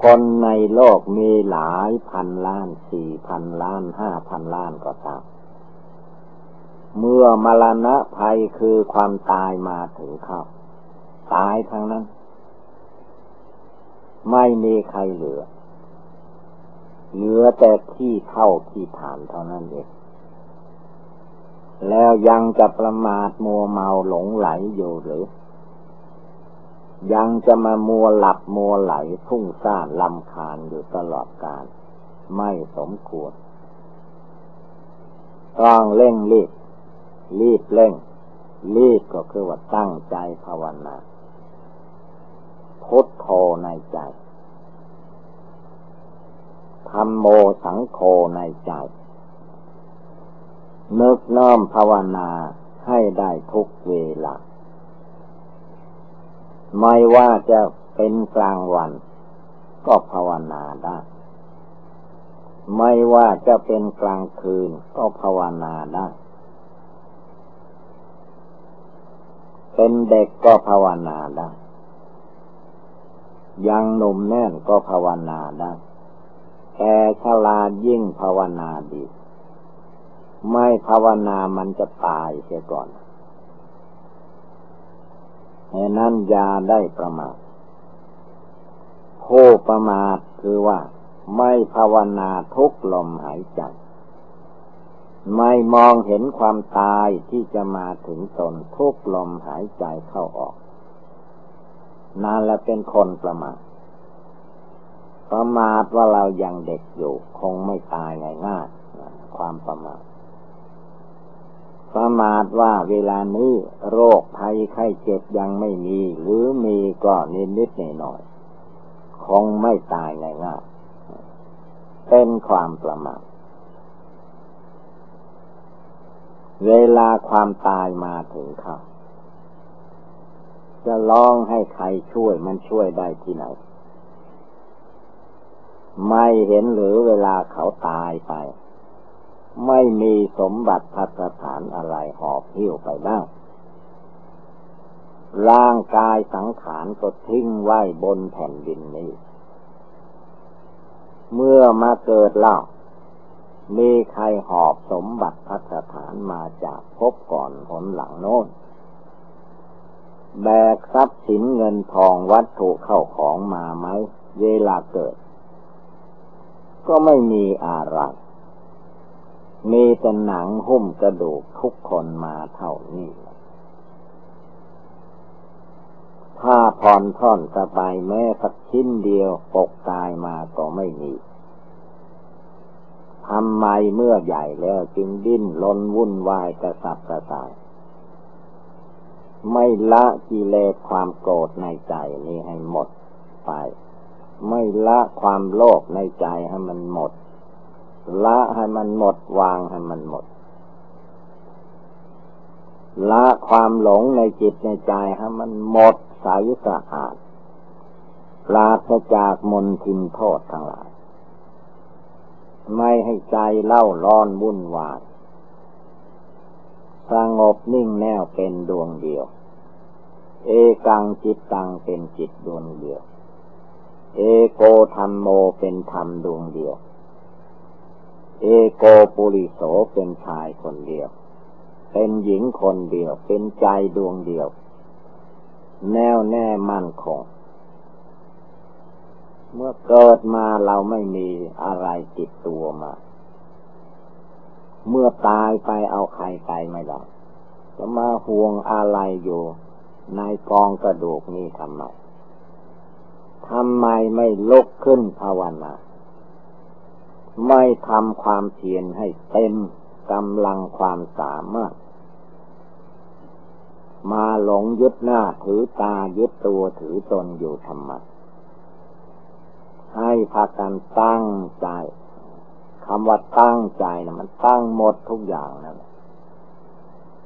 คนในโลกมีหลายพันล้านสี่พันล้านห้าพันล้านก็ตามเมื่อมรณะภัยคือความตายมาถึงเขาตายทั้งนั้น ไม่มีใครเหลือ เหลือแต่ที่เท่าที่ฐานเท่านั้นเองแล้วยังจะประมาทมัวเมาหลงไหลอยู่หรือ ยังจะมามัวหลับมัวไหลพุ่งซ่านลำคาญอยู่ตลอดกาลไม่สมควร ต้องเร่งรีบ รีบเร่ง รีบก็คือว่าตั้งใจภาวนาพุทโธในใจธรรมโมสังโฆในใจ นึกน้อมภาวนาให้ได้ทุกเวลา ไม่ว่าจะเป็นกลางวัน ก็ภาวนาได้ ไม่ว่าจะเป็นกลางคืนก็ภาวนาได้ เป็นเด็กก็ภาวนาได้ยังหนุ่มแน่นก็ภาวนาได้แต่ฉลาดยิ่งภาวนาดี ไม่ภาวนามันจะตายเสียก่อน เหตุนั้นยาได้ประมาทผู้ประมาทคือว่า ไม่ภาวนาทุกลมหายใจ ไม่มองเห็นความตายที่จะมาถึงตนทุกลมหายใจเข้าออกนานแล้วเป็นคนประมาทประมาทว่าเรายังเด็กอยู่ คงไม่ตายง่ายๆความประมาท ประมาทว่าเวลานี้โรคภัยไข้เจ็บยังไม่มี หรือมีก็นิดนิดหน่อยหน่อยคงไม่ตายง่ายๆเป็นความประมาทเวลาความตายมาถึงเขาจะร้องให้ใครช่วยมันช่วยได้ที่ไหน ไม่เห็นหรือเวลาเขาตายไป ไม่มีสมบัติพัฒฐานอะไรหอบหิ้วไปได้ร่างกายสังขารก็ทิ้งไว้บนแผ่นดินนี้ เมื่อมาเกิดเล่า มีใครหอบสมบัติพัฒฐานมาจากพบก่อนผลหลังโน้น แบกทรัพย์สินเงินทองวัตถุเข้าของมาไหม เวลาเกิด ก็ไม่มีอะไร มีแต่หนังหุ้มกระดูกทุกคนมาเท่านี้ถ้าผ่อนท่อนสบายแม้สักชิ้นเดียวปกกายมาก็ไม่มีทำไมเมื่อใหญ่แล้วจึงดิ้นลนวุ่นวายกระสับกระส่ายไม่ละกิเลสความโกรธในใจนี้ให้หมดไป ไม่ละความโลภในใจให้มันหมด ละให้มันหมดวางให้มันหมด ละความหลงในจิตในใจให้มันหมดใสสะอาดปราศจากมนทินโทษทั้งหลาย ไม่ให้ใจเล่าร้อนวุ่นวายสงบนิ่งแน่วเป็นดวงเดียว เอกังจิตตังเป็นจิตดวงเดียว เอโกธรรมโมเป็นธรรมดวงเดียว เอโกปุริโสเป็นชายคนเดียว เป็นหญิงคนเดียว เป็นใจดวงเดียว แน่วแน่มั่นคง เมื่อเกิดมาเราไม่มีอะไรติดตัวมา เมื่อตายไปเอาใครไปไม่ได้จะมาห่วงอะไรอยู่ในกองกระดูกนี้ทำไมทำไมไม่ลุกขึ้นภาวนา ไม่ทำความเพียรให้เต็มกำลังความสามารถ มาหลงยึดหน้าถือตายึดตัวถือตนอยู่ทำไมะให้พากันตั้งใจคำว่าตั้งใจนะมันตั้งหมดทุกอย่างนั่น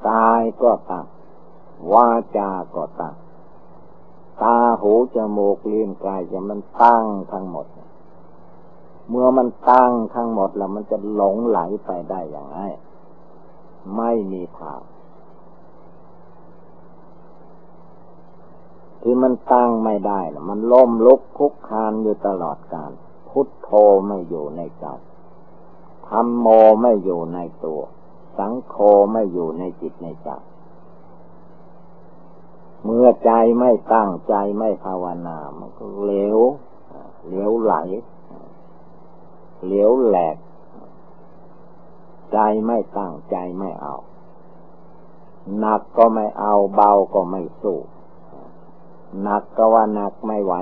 กายก็ตั้งวาจาก็ตั้งตาหูจมูกลิ้นกายจะมันตั้งทั้งหมด เมื่อมันตั้งทั้งหมดแล้วมันจะหลงไหลไปได้อย่างไรไม่มีทางที่มันตั้งไม่ได้นะมันล้มลุกคุกคานอยู่ตลอดกาลพุทโธไม่อยู่ในใจธรรมโมไม่อยู่ในตัว สังโฆไม่อยู่ในจิตในใจเมื่อใจไม่ตั้งใจไม่ภาวนา มันก็เหลวเหลวไหล เหลวแหลก ใจไม่ตั้งใจไม่เอา หนักก็ไม่เอาเบาก็ไม่สู้หนักก็ว่าหนักไม่ไหว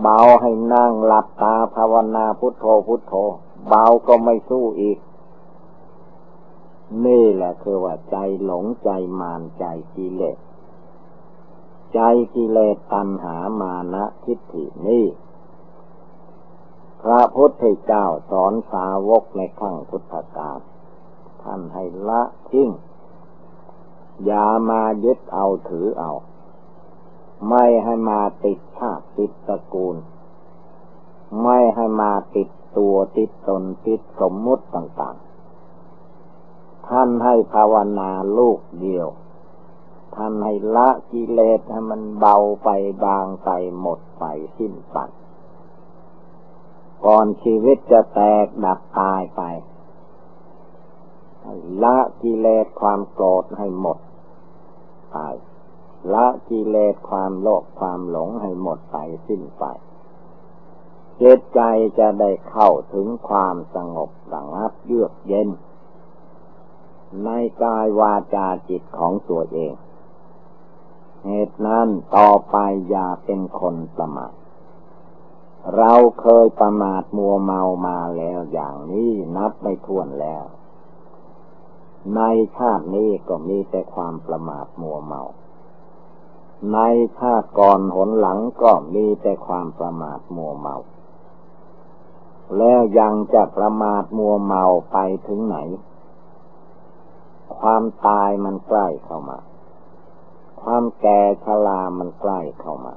เบาให้นั่งหลับตาภาวนาพุทโธพุทโธ เบาก็ไม่สู้อีก นี่แหละคือว่าใจหลงใจมานใจกิเลสใจกิเลสตัณหามานะทิฏฐินี่ พระพุทธเจ้าสอนสาวกในขั้งพุทธกาลท่านให้ละทิ้งอย่ามายึดเอาถือเอา ไม่ให้มาติดชาติติดตระกูล ไม่ให้มาติดตัวติดตนติดสมมุติต่างๆ ท่านให้ภาวนาลูกเดียว ท่านให้ละกิเลสให้มันเบาไปบางไปหมดไปสิ้นไป ก่อนชีวิตจะแตกดับตายไปละกิเลสความโกรธให้หมดไปละกิเลสความโลภความหลงให้หมดไปสิ้นไปจิตใจจะได้เข้าถึงความสงบระงับเยือกเย็น ในกายวาจาจิตของตัวเอง เหตุนั้นต่อไปอย่าเป็นคนประมาท เราเคยประมาทมัวเมามาแล้วอย่างนี้นับไม่ถ้วนแล้ว ในชาตินี้ก็มีแต่ความประมาทมัวเมา ในชาติก่อนหนหลังก็มีแต่ความประมาทมัวเมา แล้วยังจะประมาทมัวเมาไปถึงไหน ความตายมันใกล้เข้ามา ความแก่ชรามันใกล้เข้ามา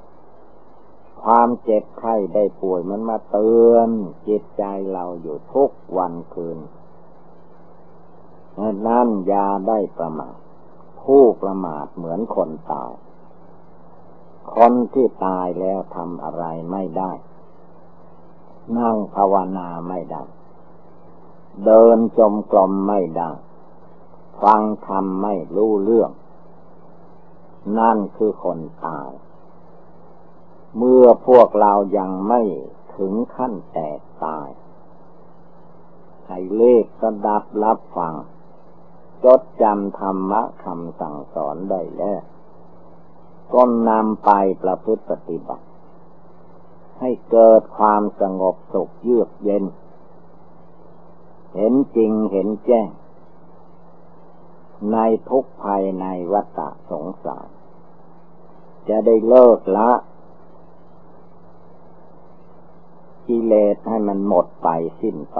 ความเจ็บไข้ได้ป่วยมันมาเตือนจิตใจเราอยู่ทุกวันคืนนั่นยาได้ประมาทผู้ประมาทเหมือนคนตาย คนที่ตายแล้วทำอะไรไม่ได้ นั่งภาวนาไม่ได้ เดินจมกลมไม่ได้ ฟังธรรมไม่รู้เรื่อง นั่นคือคนตาย เมื่อพวกเรายังไม่ถึงขั้นแตกตายให้เลขสดับรับฟัง จดจำธรรมะคำสั่งสอนได้แล้วก็นำไปประพฤติปฏิบัติ ให้เกิดความสงบสุขเยือกเย็น เห็นจริงเห็นแจ้ง ในทุกภัยในวัฏสงสาร จะได้เลิกละ กิเลสให้มันหมดไปสิ้นไป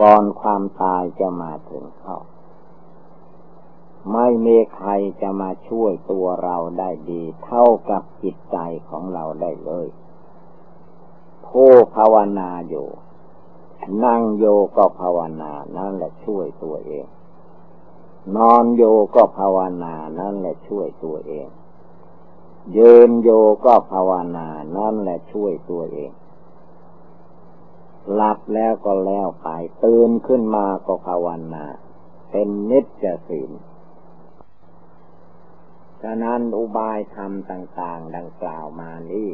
ก่อนความตายจะมาถึงเข้า ไม่มีใครจะมาช่วยตัวเราได้ดี เท่ากับจิตใจของเราได้เลยผู้ภาวนาอยู่ นั่งโยก็ภาวนานั่นแหละช่วยตัวเอง นอนโยก็ภาวนานั่นแหละช่วยตัวเองยืนโยก็ภาวนานั่นแหละช่วยตัวเอง หลับแล้วก็แล้วไป ตื่นขึ้นมาก็ภาวนา เป็นนิจศีลฉะนั้นอุบายธรรมต่าง ๆ ดังกล่าวมานี้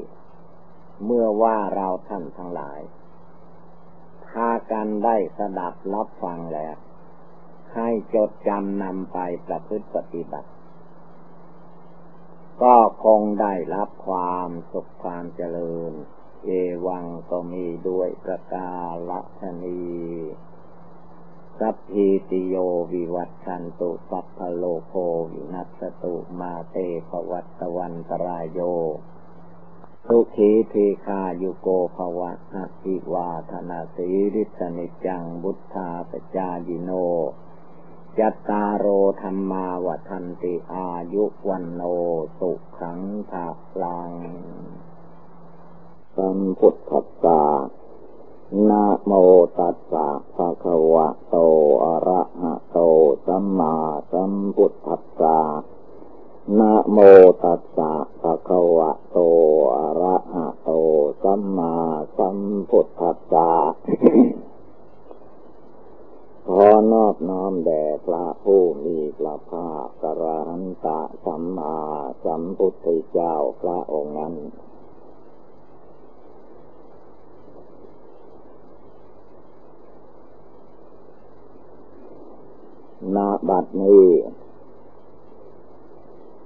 เมื่อว่าเราท่านทั้งหลายพากันได้สดับรับฟังแล้ว ให้จดจำนำไปประพฤติปฏิบัติ ก็คงได้รับความสุขความเจริญ เอวังก็มีด้วยประกาศนีสัพพิติโยวิวัตชันตุสัพพโลโควินัสตุมาเตภวัตวันตรายโยทุขีทีคายุโกภวะอภิวาธนาสีริสนิจังบุทธาปจายิโน จัตตารโอธรรมาวทันติอายุวันโนสุขังภาลัง สัมพุทธัสสะนะโมตัสสะภะคะวะโต อะระหะโต สัมมาสัมพุทธัสสะนะโมตัสสะภะคะวะโต อะระหะโต สัมมาสัมพุทธัสสะขอนอบน้อมแด่พระผู้มีพระภาคกระหันตะสัมมาสัมพุทธเจ้าพระองค์นั้น นาบัดนี้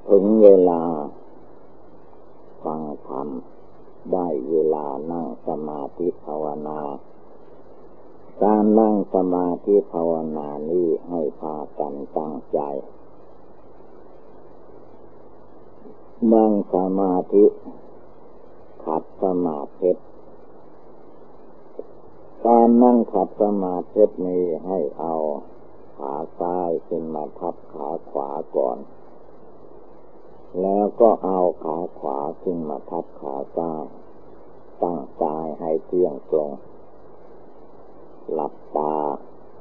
ถึงเวลา ฟังธรรมได้เวลานั่งสมาธิภาวนา การนั่งสมาธิภาวนานี้ให้พากันตั้งใจ นั่งสมาธิขัดสมาธิการนั่งขัดสมาธินี้ให้เอา ขาซ้ายขึ้นมาทับขาขวาก่อน แล้วก็เอาขาขวาขึ้นมาทับขาซ้ายตั้งกายให้เที่ยงตรง หลับตา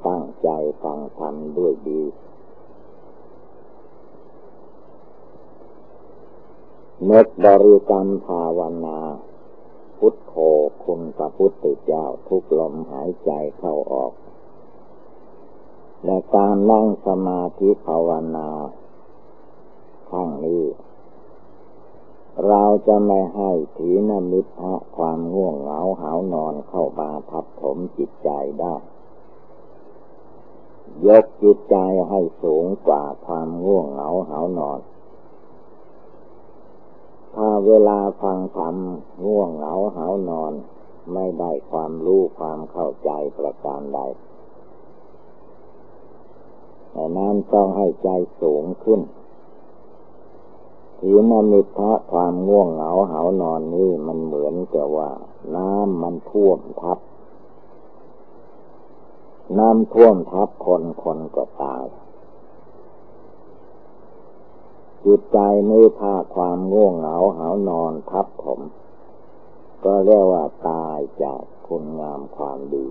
ตั้งใจฟังธรรมด้วยดีเมตบริกรรมภาวนา พุทโธคุณพระพุทธเจ้าทุกลมหายใจเข้าออก และการนั่งสมาธิภาวนาข้างนี้ เราจะไม่ให้ถีนมิทะความง่วงเหงาหานอนเข้ามาทับถมจิตใจได้ ยกจิตใจให้สูงกว่าความง่วงเหงาหานอน ถ้าเวลาฟังธรรมง่วงเหงาหานอน ไม่ได้ความรู้ความเข้าใจประการใด แต่นั้นต้องให้ใจสูงขึ้นถีนมิทะความง่วงเหงาเหานอนนี่มันเหมือนกับว่า น้ำมันท่วมทับ น้ำท่วมทับคนคนก็ตาย จิตใจนี่ถ้าความง่วงเหงาหานอนทับผม ก็เรียกว่าตายจากคุณงามความดี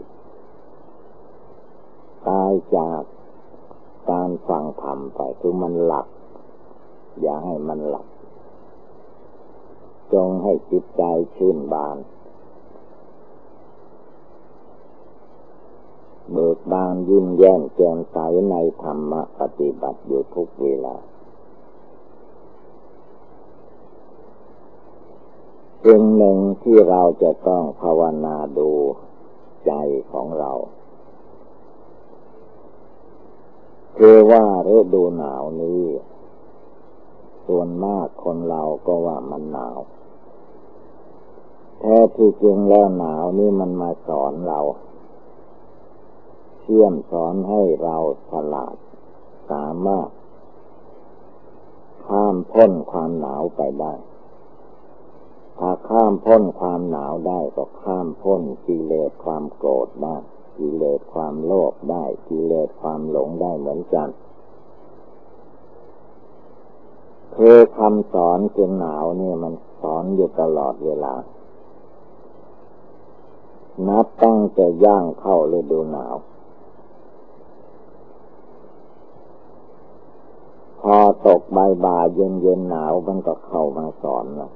ตายจาก การฟังธรรมไปคือมันหลับ อย่าให้มันหลับ จงให้จิตใจชื่นบาน เบิกบานยิ้มแย้มแจ่มใสในธรรมปฏิบัติอยู่ทุกเวลาสิ่งหนึ่งที่เราจะต้องภาวนาดูใจของเรา คือว่าฤดูหนาวนี้ ส่วนมากคนเราก็ว่ามันหนาว แท้ที่จริงแล้วหนาวนี่มันมาสอนเรา เชื่อมสอนให้เราฉลาด สามารถข้ามพ้นความหนาวไปได้ ถ้าข้ามพ้นความหนาวได้ก็ข้ามพ้นกิเลสความโกรธได้ กิเลสความโลภได้กิเลสความหลงได้เหมือนกันคือคำสอนเพียงหนาวนี่มันสอนอยู่ตลอดเวลา นับตั้งแต่ย่างเข้าฤดูหนาว พอตกใบบ่าเย็นเย็นหนาวมันก็เข้ามาสอนนะ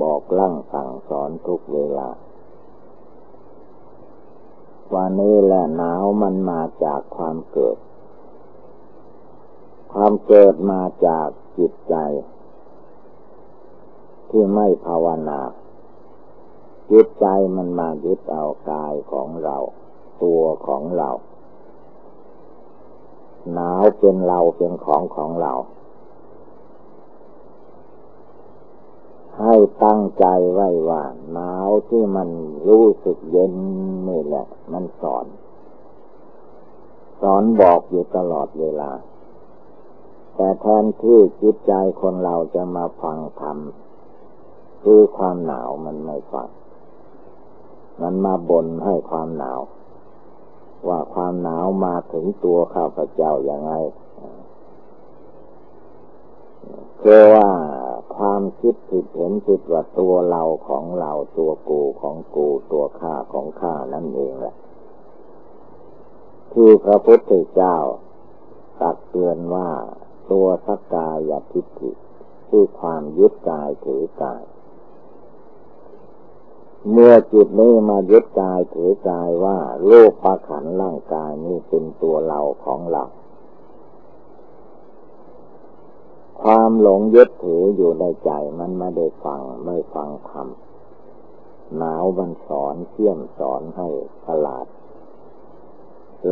บอกลั่งสั่งสอนทุกเวลา วันนี้แหละหนาวมันมาจากความเกิด ความเกิดมาจากจิตใจ ที่ไม่ภาวนา จิตใจมันมายึดเอากายของเรา ตัวของเรา หนาวเป็นเราเป็นของของเรา ให้ตั้งใจไว้ว่าหนาวที่มันรู้สึกเย็นนี่แหละ มันสอน สอนบอกอยู่ตลอดเวลา แต่แทนที่จิตใจคนเราจะมาฟังธรรมคือความหนาวมันไม่ฟัง มันมาบ่นให้ความหนาว ว่าความหนาวมาถึงตัวข้าพเจ้าอย่างไงคือว่า ความคิดผิดเห็นผิดว่าตัวเราของเราตัวกูของกูตัวข้าของข้านั่นเองแหละที่พระพุทธเจ้าตักเตือนว่าตัวสักกายทิฏฐิคือความยึดกายถือกาย เมื่อจิตนี้มายึดกายถือกายว่าโลกประขันร่างกายนี้เป็นตัวเราของเรา ความหลงยึดถืออยู่ในใจมันไม่ได้ฟังไม่ฟังธรรมหนาวมันสอนเชี่ยมสอนให้ฉลาด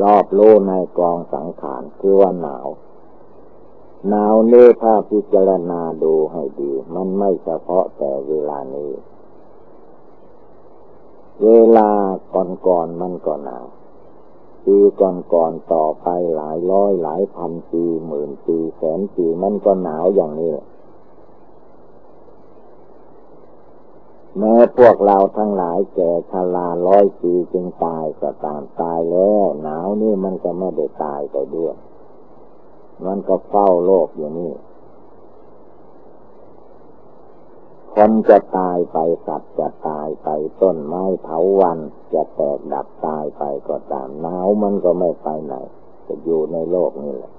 รอบโลในกองสังขารคือว่าหนาว หนาวนี่ถ้าพิจารณาดูให้ดี มันไม่เฉพาะแต่เวลานี้ เวลาก่อนๆมันก็หนาว ปีก่อนๆต่อไปหลายร้อยหลายพันปีหมื่นปีแสนปีมันก็หนาวอย่างนี้แม้พวกเราทั้งหลายแก่ชราร้อยปีจึงตายก็ตามตายแล้วหนาวนี่มันก็ไม่ได้ตายไปด้วย มันก็เฝ้าโลกอยู่นี่ คนจะตายไปสัตว์จะตายไปต้นไม้เถาวันจะแตกดับตายไปก็ตามหนาวมันก็ไม่ไปไหน จะอยู่ในโลกนี่แหละ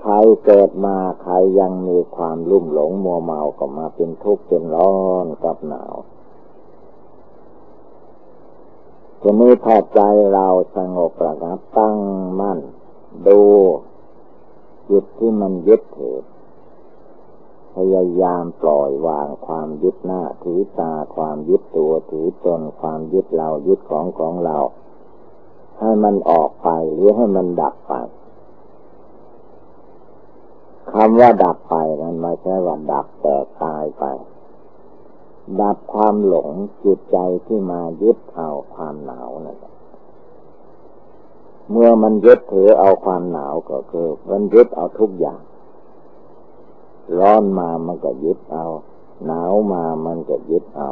ใครเกิดมาใครยังมีความลุ่มหลงมัวเมาก็มาเป็นทุกข์เป็นร้อนกับหนาวทีนี้ถ้าใจเราสงบระงับตั้งมั่น ดูจุดที่มันยึดถือ ยายามปล่อยวางความยึดหน้าถือตาความยึดตัวถือตนความยึดเรายึดของของเรา ให้มันออกไปหรือให้มันดับไปคำว่าดับไปนั้นไม่ใช่ว่าดับแต่ตายไป ดับความหลงจิตใจที่มายึดเอาความหนาวนั่นเมื่อมันยึดถือเอาความหนาวก็คือ มันยึดเอาทุกอย่าง ร้อนมามันก็ยึดเอา หนาวมามันก็ยึดเอา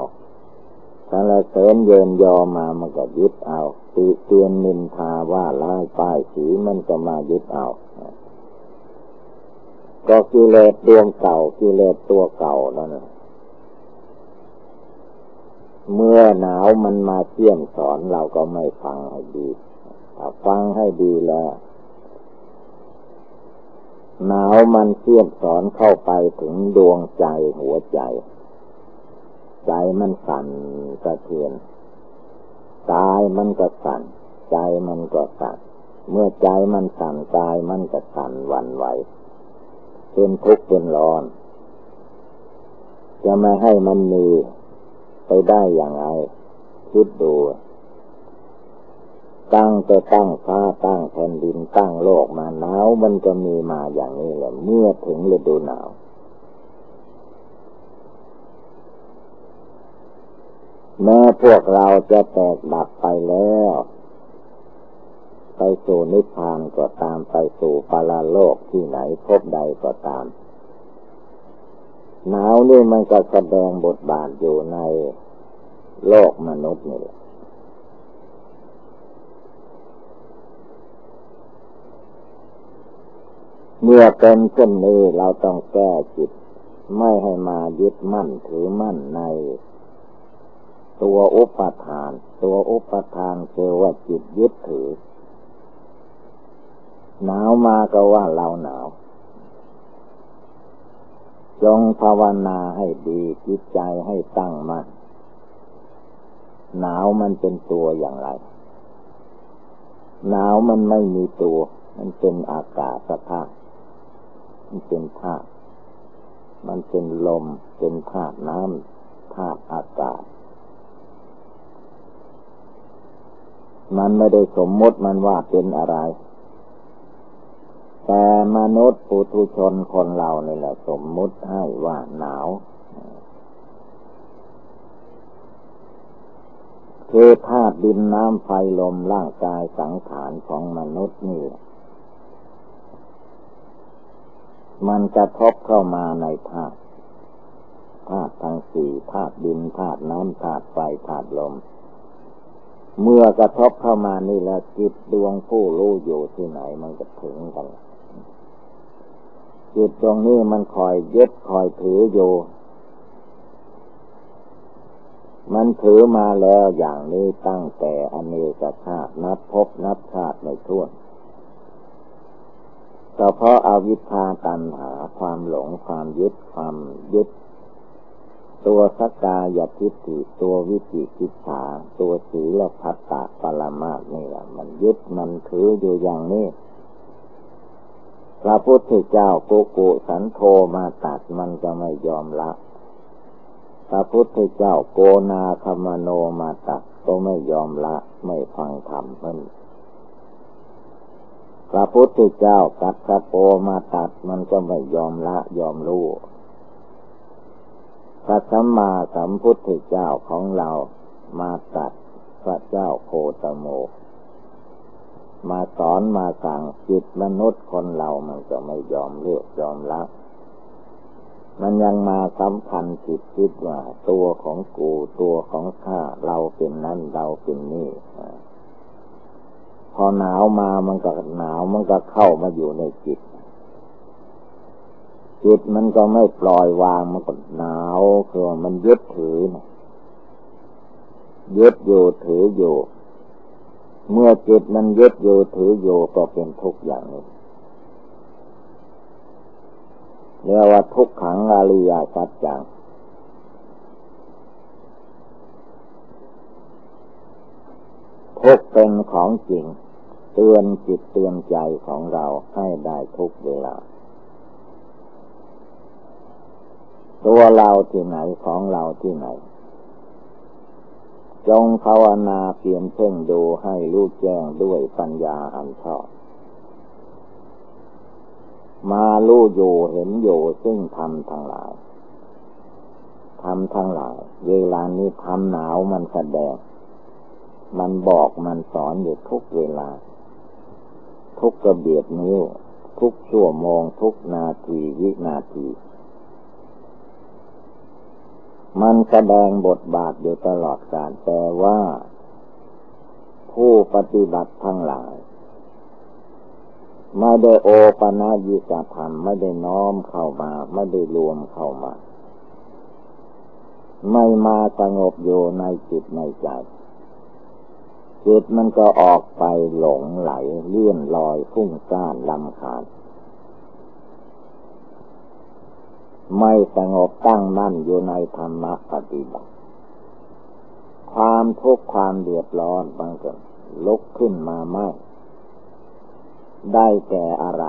สารเสริญเยินยอมามันก็ยึดเอาตีเตียนนินทาว่าร้ายป้ายสีมันก็มายึดเอา ก็กิเลสดวงเก่ากิเลสตัวเก่านั่นเมื่อหนาวมันมาเชี่ยมสอนเราก็ไม่ฟังให้ดีฟังให้ดีแล้ว หนาวมันเสียบสอนเข้าไปถึงดวงใจหัวใจ ใจมันสั่นกระเทือนกายมันก็สั่น ใจมันก็สั่นเมื่อใจมันสั่นกายมันก็สั่นวันไหวเป็นทุกข์เป็นร้อน จะไม่ให้มันมีไปได้อย่างไรคิดดู ตั้งแต่ตั้งฟ้าตั้งแผ่นดินตั้งโลกมาหนาวมันจะมีมาอย่างนี้แหละเมื่อถึงฤดูหนาวแม้พวกเราจะแตกดับไปแล้ว ไปสู่นิพพานก็ตามไปสู่ปาราโลกที่ไหนพบใดก็ตาม หนาวนี่มันก็แสดงบทบาทอยู่ในโลกมนุษย์นี่แหละ เมื่อเป็นเช่นนี้เราต้องแก้จิต ไม่ให้มายึดมั่นถือมั่นใน ตัวอุปทาน ตัวอุปทานคือว่าจิตยึดถือ หนาวมาก็ว่าเราหนาว จงภาวนาให้ดีจิตใจให้ตั้งมัน่นหนาวมันเป็นตัวอย่างไร หนาวมันไม่มีตัว มันเป็นอากาศสภาพ มันเป็นธาตุมันเป็นลม เป็นธาตุน้ำธาตุอากาศ มันไม่ได้สมมติมันว่าเป็นอะไร แต่มนุษย์ปุถุชนคนเราเนี่แหละ สมมติให้ว่าหนาวคือธาตุดินน้ำไฟลมร่างกายสังขารของมนุษย์นี่ มันจะทบเข้ามาในธาตุธาตุทั้งสี่ธาตุดินธาตุน้ำธาตุไฟธาตุลม เมื่อกระทบเข้ามานี่แล้วจิตดวงผู้รู้อยู่ที่ไหนมันจะถึงกันจิตตรงนี้มันคอยยึดคอยถืออยู่ มันถือมาแล้วอย่างนี้ตั้งแต่อเนกชาตินับพบนับชาติในทั่ว ก็เพราะอาวิชชาตันหาความหลงความยึดความยึด ตัวสักกายทิฏฐิตัววิจิกิจฉาตัวสีละพัตตะปรมาสนี่แหละมันยึดมันถืออยู่อย่างนี้พระพุทธเจ้าโกโกสันโทมาตัดมันก็ไม่ยอมละพระพุทธเจ้าโกนาคมโนมาตัดก็ไม่ยอมละ ไม่ฟังธรรมเพิ่น พระพุทธเจ้ากัดกระโปมาตัดมันก็ไม่ยอมละยอมรู้พระสัมมาสัมพุทธเจ้าของเรามาตัดพระเจ้าโคตโม มาสอนมาสั่งจิตมนุษย์คนเรามันก็ไม่ยอมเลือกยอมละมันยังมาสำคัญจิตคิดว่า ตัวของกูตัวของข้าเราเป็นนั่นเราเป็นนี่ พอหนาวมามันก็หนาวมันก็เข้ามาอยู่ในจิต จิตมันก็ไม่ปล่อยวางมันก็หนาวคือมันยึดถือนะยึดอยู่ถืออยู่ เมื่อจิตมันยึดอยู่ถืออยู่ก็เป็นทุกข์อย่างนี้เรียกว่าทุกขังอริยสัจจังทุกเป็นของจริง เตือนจิตเตือนใจของเราให้ได้ทุกเวลา ตัวเราที่ไหนของเราที่ไหน จงภาวนาเพียงเพ่งดูให้รู้แจ้งด้วยปัญญาอันชอบ มาลู่อยู่เห็นอยู่ซึ่งทำทั้งหลายทำทั้งหลาย เวลานี้ทำหนาวมันแสดงมันบอกมันสอนอยู่ทุกเวลา ทุกกระเบียดนิ้ว ทุกชั่วโมง ทุกนาทีวินาที มันแสดงบทบาทอยู่ตลอดกาลแต่ว่า ผู้ปฏิบัติทั้งหลายไม่ได้โอปนายิกธรรมไม่ได้น้อมเข้ามาไม่ได้รวมเข้ามา ไม่มาสงบอยู่ในจิตในใจ จิตมันก็ออกไปหลงไหลเลื่อนลอยฟุ้งซ่านลำคาญไม่สงบตั้งมั่นอยู่ในธรรมะปฏิบัติ ความทุกข์ความเดือดร้อนบางก็ลุกขึ้นมาไม่ ได้แก่อะไร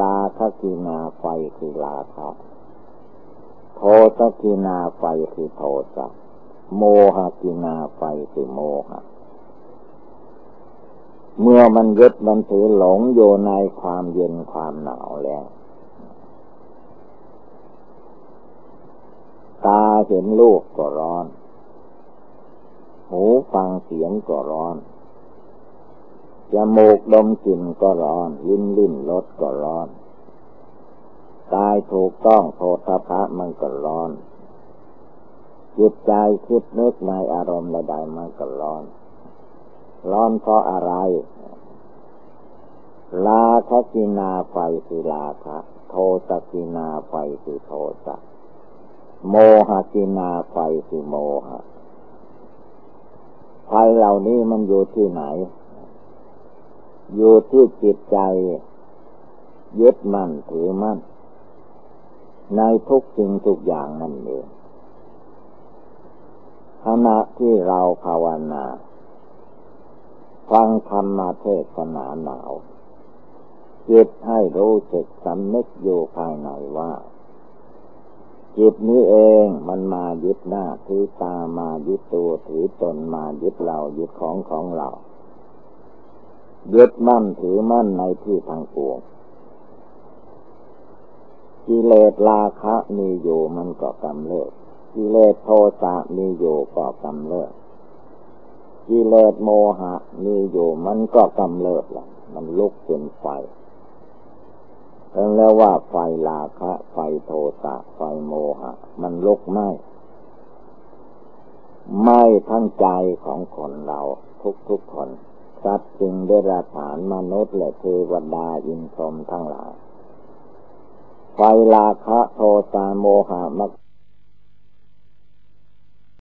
ราคัคคินาไฟคือราคะโทสัคคินาไฟคือโทสะโมหัคคินาไฟคือโมหะ เมื่อมันยึดมันถือหลงอยู่ในความเย็นความหนาวแล้ว ตาเห็นลูกก็ร้อน หูฟังเสียงก็ร้อน จมูกดมกลิ่นก็ร้อน ลิ้นลิ้นรสก็ร้อนกายถูกต้องโทธพะมันก็ร้อน จิตใจคิดนึกในอารมณ์ใดๆมันก็ร้อน ร้อนเพราะอะไร ราคัคคินาไฟคือราคะโทสัคคินาไฟคือโทสะโมหัคคินาไฟคือโมหะไฟเหล่านี้มันอยู่ที่ไหน อยู่ที่จิตใจยึดมั่นถือมั่น ในทุกสิ่งทุกอย่างนั่นเองขณะที่เราภาวนา ฟังธรรมาเทศนาหนาวจิตให้รู้สึกสำนึกอยู่ภายในว่า จิตนี้เองมันมายึดหน้าถือตามายึดตัวถือตนมายึดเรายึดของของเรายึดมั่นถือมั่นในที่ทางปวงกิเลสราคะมีอยู่มันก็กำเริบกิเลสโทสะมีอยู่ก็กำเริบ กิเลสโมหะมีอยู่มันก็กำเริบแหละมันลุกเป็นไฟเรียกแล้วว่าไฟราคะ ไฟโทสะไฟโมหะ มันลุกไหมไหมทั้งใจของคนเราทุกทุกคนสัตว์จึงได้ราฐานมนุษย์และเทวดาอินทรมทั้งหลายไฟราคะโทสะโมหะมัก